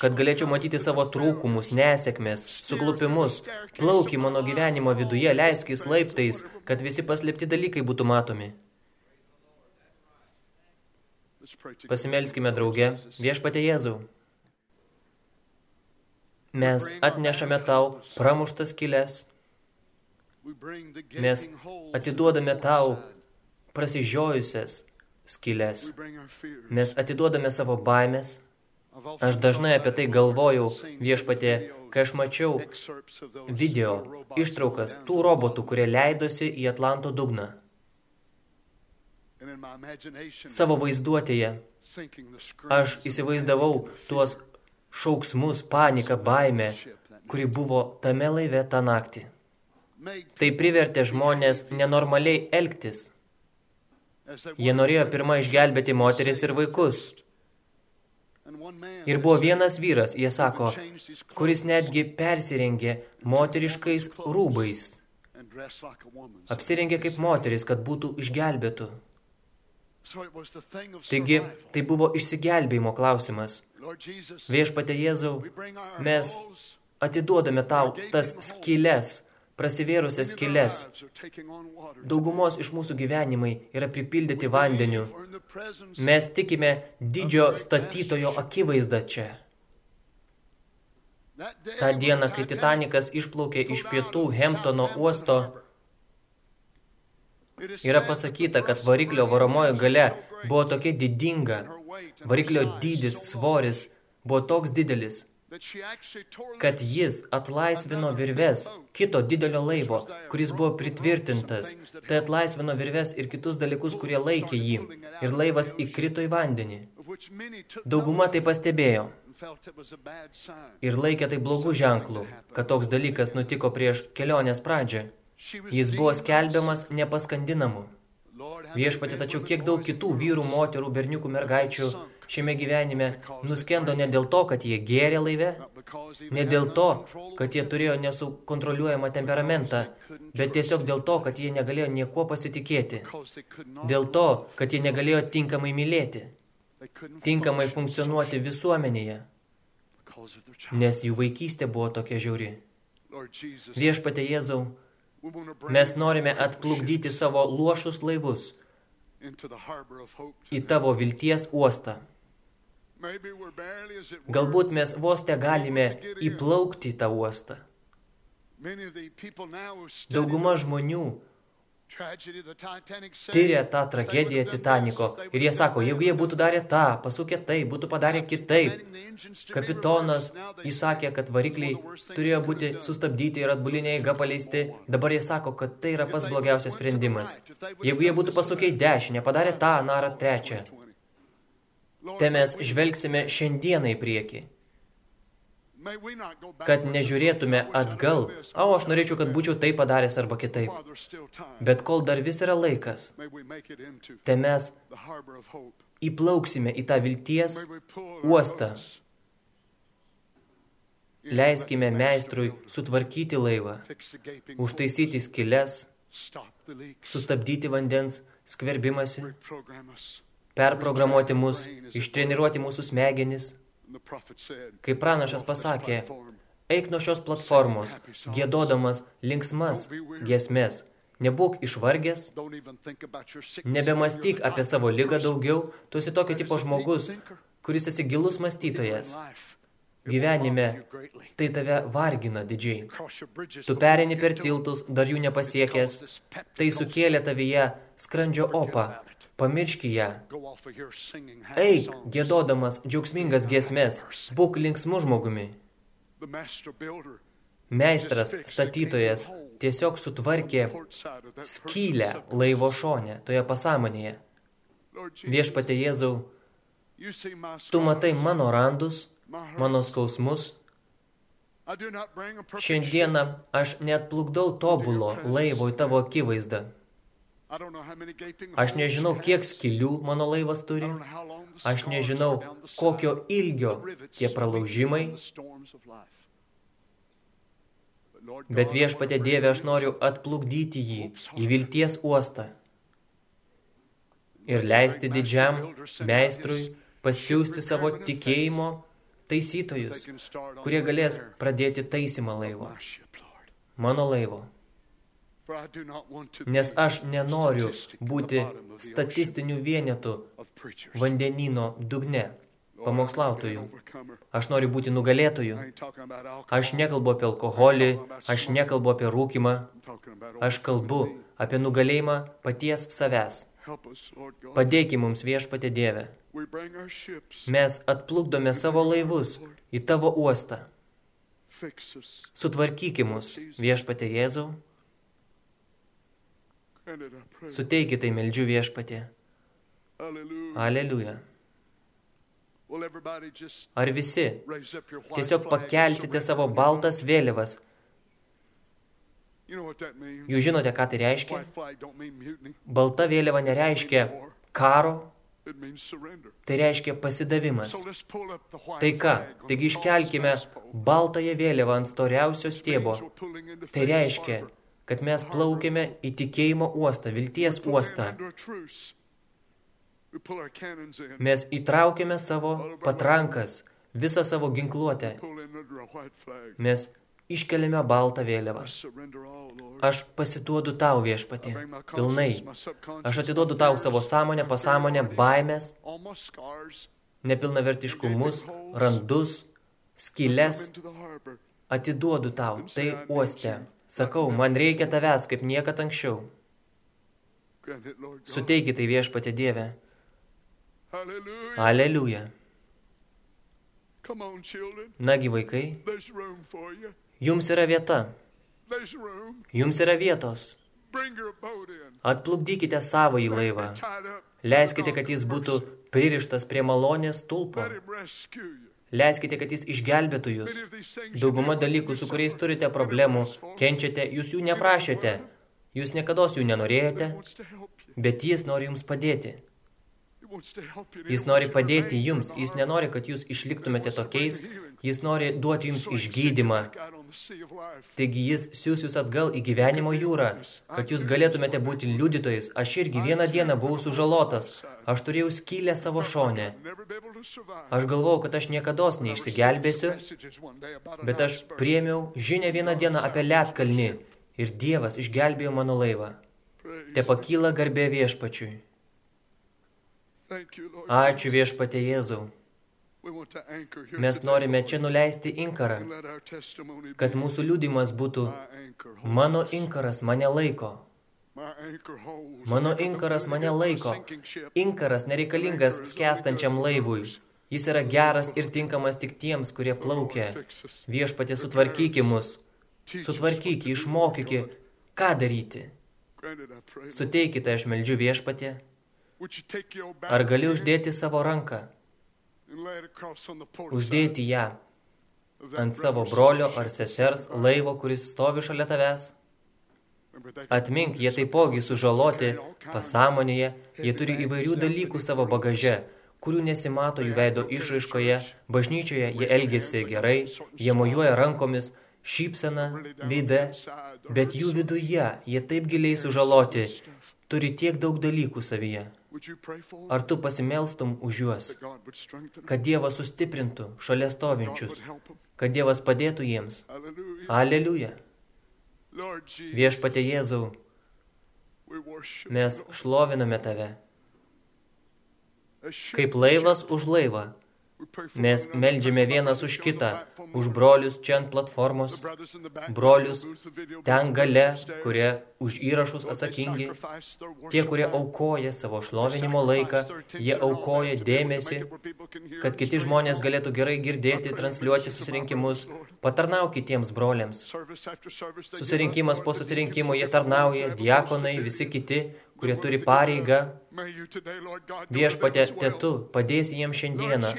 kad galėčiau matyti savo trūkumus, nesėkmės, suklupimus, plauki mano gyvenimo viduje, leiskis laiptais, kad visi paslėpti dalykai būtų matomi. Pasimelskime drauge, viešpatė Jėzau. Mes atnešame tau pramuštas kilės. Mes atiduodame tau prasižiojusias skilės. Mes atiduodame savo baimės. Aš dažnai apie tai galvojau viešpatė, kai aš mačiau video ištraukas tų robotų, kurie leidosi į Atlanto dugną. Savo vaizduotėje aš įsivaizdavau tuos šauksmus, paniką, baimę, kuri buvo tame laive tą naktį. Tai privertė žmonės nenormaliai elgtis. Jie norėjo pirmą išgelbėti moteris ir vaikus. Ir buvo vienas vyras, jie sako, kuris netgi persirengė moteriškais rūbais. Apsirengė kaip moteris, kad būtų išgelbėtų. Taigi, tai buvo išsigelbėjimo klausimas. Viešpate Jėzau, mes atiduodame tau tas skilės, prasivėrusias skilės. Daugumos iš mūsų gyvenimai yra pripildyti vandeniu. Mes tikime didžio statytojo akivaizdą čia. Ta diena, kai Titanikas išplaukė iš pietų Hemptono uosto, Yra pasakyta, kad variklio varomoji gale buvo tokia didinga. Variklio dydis, svoris buvo toks didelis, kad jis atlaisvino virves kito didelio laivo, kuris buvo pritvirtintas. Tai atlaisvino virves ir kitus dalykus, kurie laikė jį. Ir laivas įkrito į vandenį. Dauguma tai pastebėjo. Ir laikė tai blogų ženklų, kad toks dalykas nutiko prieš kelionės pradžią. Jis buvo skelbiamas nepaskandinamu. Viešpatė, tačiau kiek daug kitų vyrų, moterų, berniukų, mergaičių šiame gyvenime nuskendo ne dėl to, kad jie gėrė laive, ne dėl to, kad jie turėjo nesukontroliuojamą temperamentą, bet tiesiog dėl to, kad jie negalėjo niekuo pasitikėti, dėl to, kad jie negalėjo tinkamai mylėti, tinkamai funkcionuoti visuomenėje, nes jų vaikystė buvo tokia žiauri. Viešpatė Jėzau, Mes norime atplukdyti savo luošus laivus į tavo vilties uostą. Galbūt mes vos te galime įplaukti į tą uostą. Dauguma žmonių tyria tą tragediją Titaniko. Ir jie sako, jeigu jie būtų darę tą, pasukę tai, būtų padarę kitaip. Kapitonas įsakė, kad varikliai turėjo būti sustabdyti ir atbulinė eiga paleisti. Dabar jie sako, kad tai yra pas blogiausias sprendimas. Jeigu jie būtų pasukę į dešinę, padarę tą, narą trečią. Te mes žvelgsime šiandieną į priekį kad nežiūrėtume atgal, o aš norėčiau, kad būčiau tai padaręs arba kitaip. Bet kol dar vis yra laikas, te mes įplauksime į tą vilties uostą. Leiskime meistrui sutvarkyti laivą, užtaisyti skilės, sustabdyti vandens skverbimasi, perprogramuoti mus, ištreniruoti mūsų smegenis – Kai pranašas pasakė, eik nuo šios platformos, gėdodamas linksmas giesmės, nebūk išvargęs, nebemastyk apie savo lygą daugiau, tu esi tokio tipo žmogus, kuris esi gilus mąstytojas. Gyvenime tai tave vargina didžiai. Tu perini per tiltus, dar jų nepasiekęs, tai sukėlė tavyje skrandžio opą, pamirški ją. Eik, gėdodamas džiaugsmingas giesmės, būk linksmų žmogumi. Meistras, statytojas, tiesiog sutvarkė skylę laivo šonę toje pasąmonėje. Viešpate Jėzau, tu matai mano randus, mano skausmus. Šiandieną aš net plukdau tobulo laivo į tavo akivaizdą. Aš nežinau, kiek skilių mano laivas turi. Aš nežinau, kokio ilgio tie pralaužimai. Bet viešpatė Dieve, aš noriu atplukdyti jį į vilties uostą ir leisti didžiam meistrui pasiūsti savo tikėjimo taisytojus, kurie galės pradėti taisymą laivo. Mano laivo. Nes aš nenoriu būti statistiniu vienetu vandenino dugne pamokslautojų. Aš noriu būti nugalėtoju. Aš nekalbu apie alkoholį, aš nekalbu apie rūkimą. Aš kalbu apie nugalėjimą paties savęs. Padėki mums viešpatė Dieve. Mes atplukdome savo laivus į tavo uostą. Sutvarkyki mus viešpatė Jėzau. Suteiki tai meldžiu viešpatė. Aleliuja. Ar visi tiesiog pakelsite savo baltas vėliavas? Jūs žinote, ką tai reiškia? Balta vėliava nereiškia karo, tai reiškia pasidavimas. Tai ką? Taigi iškelkime baltąją vėliavą ant storiausio stiebo. Tai reiškia, kad mes plaukėme į tikėjimo uostą, vilties uostą. Mes įtraukėme savo patrankas, visą savo ginkluotę. Mes iškeliame baltą vėliavą. Aš pasiduodu tau viešpatį, pilnai. Aš atiduodu tau savo sąmonę, pasąmonę, baimės, nepilnavertiškumus, randus, skylės. Atiduodu tau, tai uoste. Sakau, man reikia tavęs, kaip niekad anksčiau. Suteikit tai viešpatė Dieve. Aleliuja. Nagi vaikai, jums yra vieta. Jums yra vietos. Atplukdykite savo į laivą. Leiskite, kad jis būtų pririštas prie malonės tulpo. Leiskite, kad jis išgelbėtų jūs. Dauguma dalykų, su kuriais turite problemų, kenčiate, jūs jų neprašėte. Jūs niekada jų nenorėjote, bet jis nori jums padėti. Jis nori padėti jums, jis nenori, kad jūs išliktumėte tokiais, jis nori duoti jums išgydymą. Taigi jis siūs jūs atgal į gyvenimo jūrą, kad jūs galėtumėte būti liudytojais. Aš irgi vieną dieną buvau sužalotas, aš turėjau skylę savo šonę. Aš galvojau, kad aš niekados neišsigelbėsiu, bet aš priemiau žinę vieną dieną apie Lietkalnį ir Dievas išgelbėjo mano laivą. Te pakyla garbė viešpačiui. Ačiū viešpatė Jėzau. Mes norime čia nuleisti inkarą, kad mūsų liūdimas būtų mano inkaras mane laiko. Mano inkaras mane laiko. Inkaras nereikalingas skęstančiam laivui. Jis yra geras ir tinkamas tik tiems, kurie plaukia. Viešpatė sutvarkyki mus. Sutvarkyki, išmokyki, ką daryti. Suteikite, aš meldžiu viešpatė. Ar gali uždėti savo ranką, uždėti ją ant savo brolio ar sesers laivo, kuris stovi šalia tavęs? Atmink, jie taipogi sužaloti pasąmonėje, jie turi įvairių dalykų savo bagaže, kurių nesimato jų veido išraiškoje, bažnyčioje jie elgesi gerai, jie mojuoja rankomis, šypsena, veide, bet jų viduje jie taip giliai sužaloti, turi tiek daug dalykų savyje. Ar tu pasimelstum už juos, kad Dievas sustiprintų šalia stovinčius, kad Dievas padėtų jiems? Aleliuja. Viešpate Jėzau, mes šloviname tave. Kaip laivas už laivą, Mes meldžiame vienas už kitą, už brolius čia ant platformos, brolius ten gale, kurie už įrašus atsakingi, tie, kurie aukoja savo šlovinimo laiką, jie aukoja dėmesį, kad kiti žmonės galėtų gerai girdėti, transliuoti susirinkimus, patarnauk kitiems broliams. Susirinkimas po susirinkimo jie tarnauja, diakonai, visi kiti, kurie turi pareigą. Viešpatė, te tu, padėsi jiems šiandieną.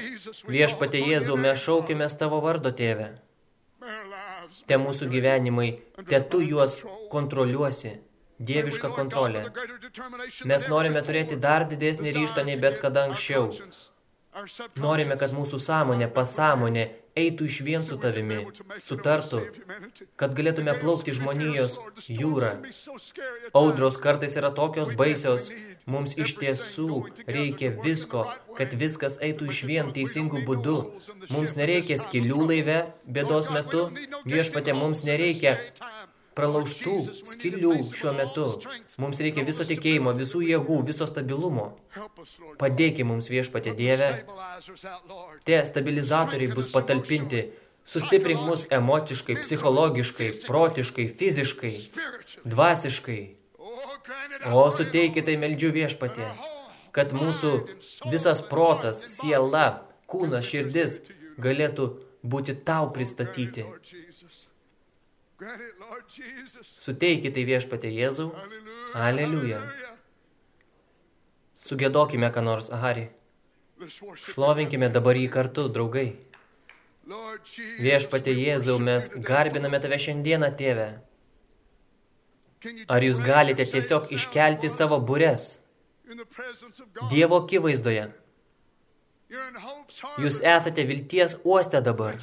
Viešpatė Jėzau, mes šaukime tavo vardo, tėve. Te mūsų gyvenimai, te tu juos kontroliuosi. Dieviška kontrolė. Mes norime turėti dar didesnį ryštą nei bet kada anksčiau. Norime, kad mūsų sąmonė, pasąmonė eitų iš vien su tavimi, sutartų, kad galėtume plaukti žmonijos jūrą. Audros kartais yra tokios baisios, mums iš tiesų reikia visko, kad viskas eitų iš vien teisingų būdų. Mums nereikia skilių laive, bėdos metu, viešpatė mums nereikia pralaužtų skilių šiuo metu. Mums reikia viso tikėjimo, visų jėgų, viso stabilumo. Padėki mums viešpatė Dieve. Tie stabilizatoriai bus patalpinti. Sustiprink mus emociškai, psichologiškai, protiškai, fiziškai, dvasiškai. O suteikite meldžių viešpatė, kad mūsų visas protas, siela, kūnas, širdis galėtų būti tau pristatyti. Suteikite viešpatė Jėzau. Aleliuja. Sugėdokime, ką nors, Hari. Šlovinkime dabar jį kartu, draugai. Viešpatė Jėzau, mes garbiname tave šiandieną, tėve. Ar jūs galite tiesiog iškelti savo burės Dievo akivaizdoje? Jūs esate vilties uoste dabar.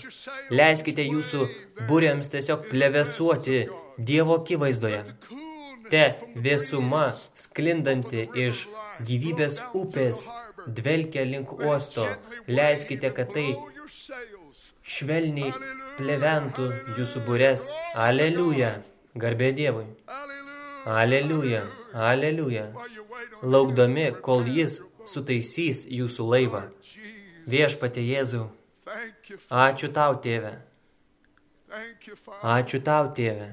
Leiskite jūsų būriams tiesiog plevesuoti Dievo akivaizdoje. Te vėsuma sklindanti iš gyvybės upės dvelkia link uosto. Leiskite, kad tai švelniai pleventų jūsų būres. Aleliuja. Garbė Dievui. Aleliuja. Aleliuja. Laukdami, kol jis sutaisys jūsų laivą. Viešpatė Jėzau, ačiū tau, tėve. Ačiū tau, tėve.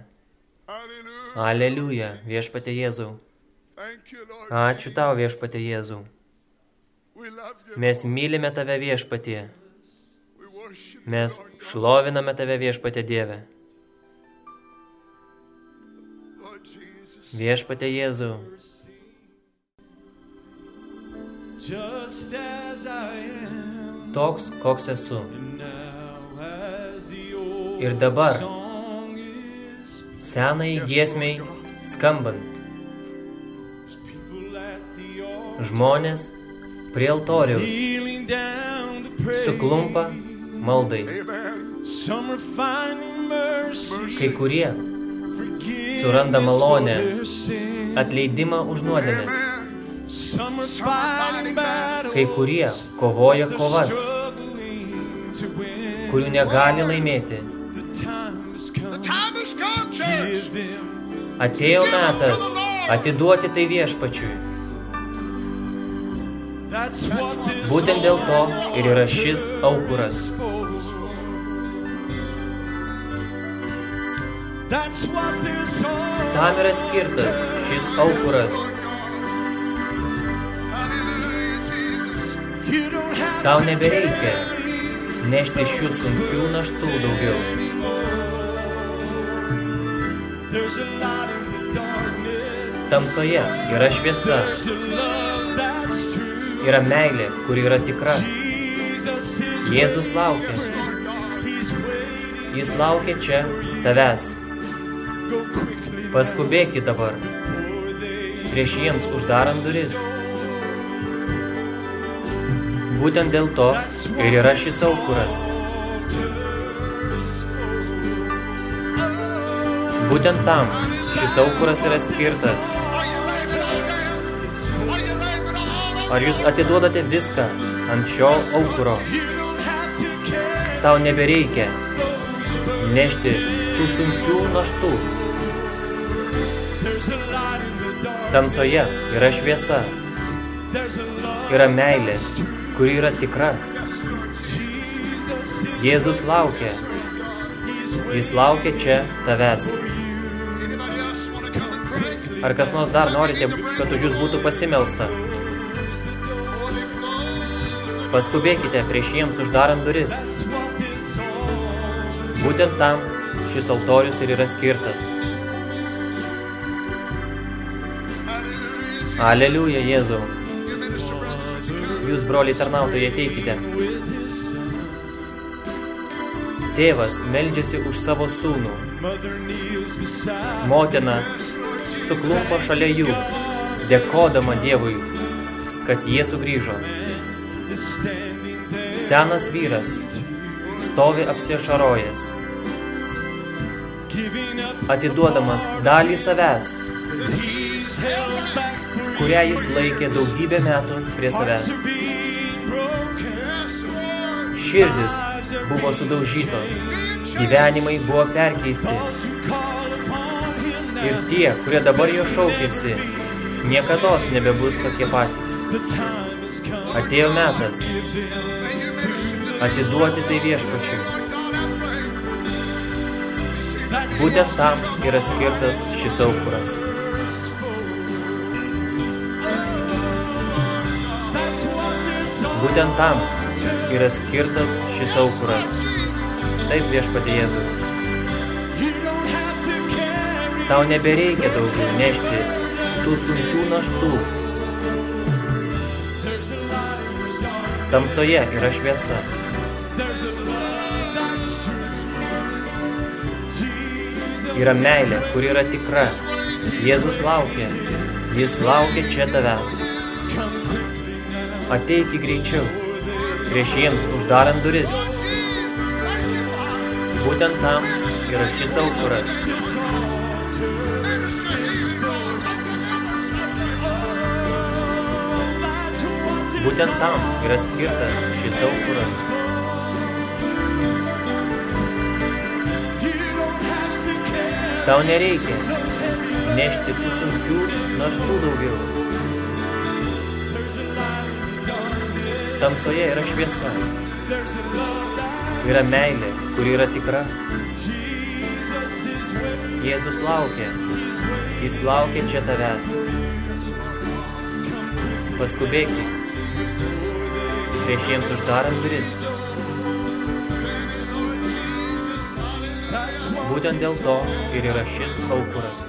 Aleliuja, viešpatė Jėzau. Ačiū tau, viešpatė Jėzau. Mes mylime tave viešpatie. Mes šloviname tave viešpatė Dieve. Viešpatė Jėzau. Toks, koks esu. Ir dabar, senai giesmiai skambant, žmonės prie altoriaus suklumpa maldai. Kai kurie suranda malonę, atleidimą už nuodėmės. Kai kurie kovoja kovas, kurių negali laimėti. Atėjo metas atiduoti tai viešpačiui. Būtent dėl to ir yra šis aukuras. Tam yra skirtas šis aukuras. Tau nebereikia nešti šių sunkių naštų daugiau. Tamsoje yra šviesa, yra meilė, kuri yra tikra. Jėzus laukia. Jis laukia čia tavęs. Paskubėkit dabar, prieš jiems uždarant duris. Būtent dėl to ir yra šis aukuras. Būtent tam šis aukuras yra skirtas. Ar jūs atiduodate viską ant šio aukuro? Tau nebereikia nešti tų sunkių naštų. Tamsoje yra šviesa, yra meilė, kuri yra tikra. Jėzus laukia. Jis laukia čia tavęs. Ar kas nors dar norite, kad už jūs būtų pasimelsta? Paskubėkite prieš jiems uždarant duris. Būtent tam šis altorius ir yra skirtas. Aleliuja, Jėzau. Jūs, broliai tarnautojai, ateikite. Tėvas meldžiasi už savo sūnų. Motina suklumpa šalia jų, dėkodama Dievui, kad jie sugrįžo. Senas vyras stovi apsiešarojęs, atiduodamas dalį savęs, kurią jis laikė daugybę metų prie savęs. Širdis buvo sudaužytos, gyvenimai buvo perkeisti. Ir tie, kurie dabar jo šaukėsi, niekados nebebus tokie patys. Atėjo metas atiduoti tai viešpačiui. Būtent tam yra skirtas šis aukuras. Būtent tam yra skirtas šis aukuras. Taip viešpatė Jėzau. Tau nebereikia daugiau nešti tų sunkių naštų. Tamsoje yra šviesa. Yra meilė, kuri yra tikra. Jėzus laukia. Jis laukia čia tavęs. Ateiki greičiau, prieš jiems uždarant duris. Būtent tam yra šis aukuras. Būtent tam yra skirtas šis aukuras. Tau nereikia nešti tų sunkių naštų daugiau. Tamsoje yra šviesa. Yra meilė, kuri yra tikra. Jėzus laukia. Jis laukia čia tavęs. Paskubėki. Prieš jiems uždarant duris. Būtent dėl to ir yra šis aukuras.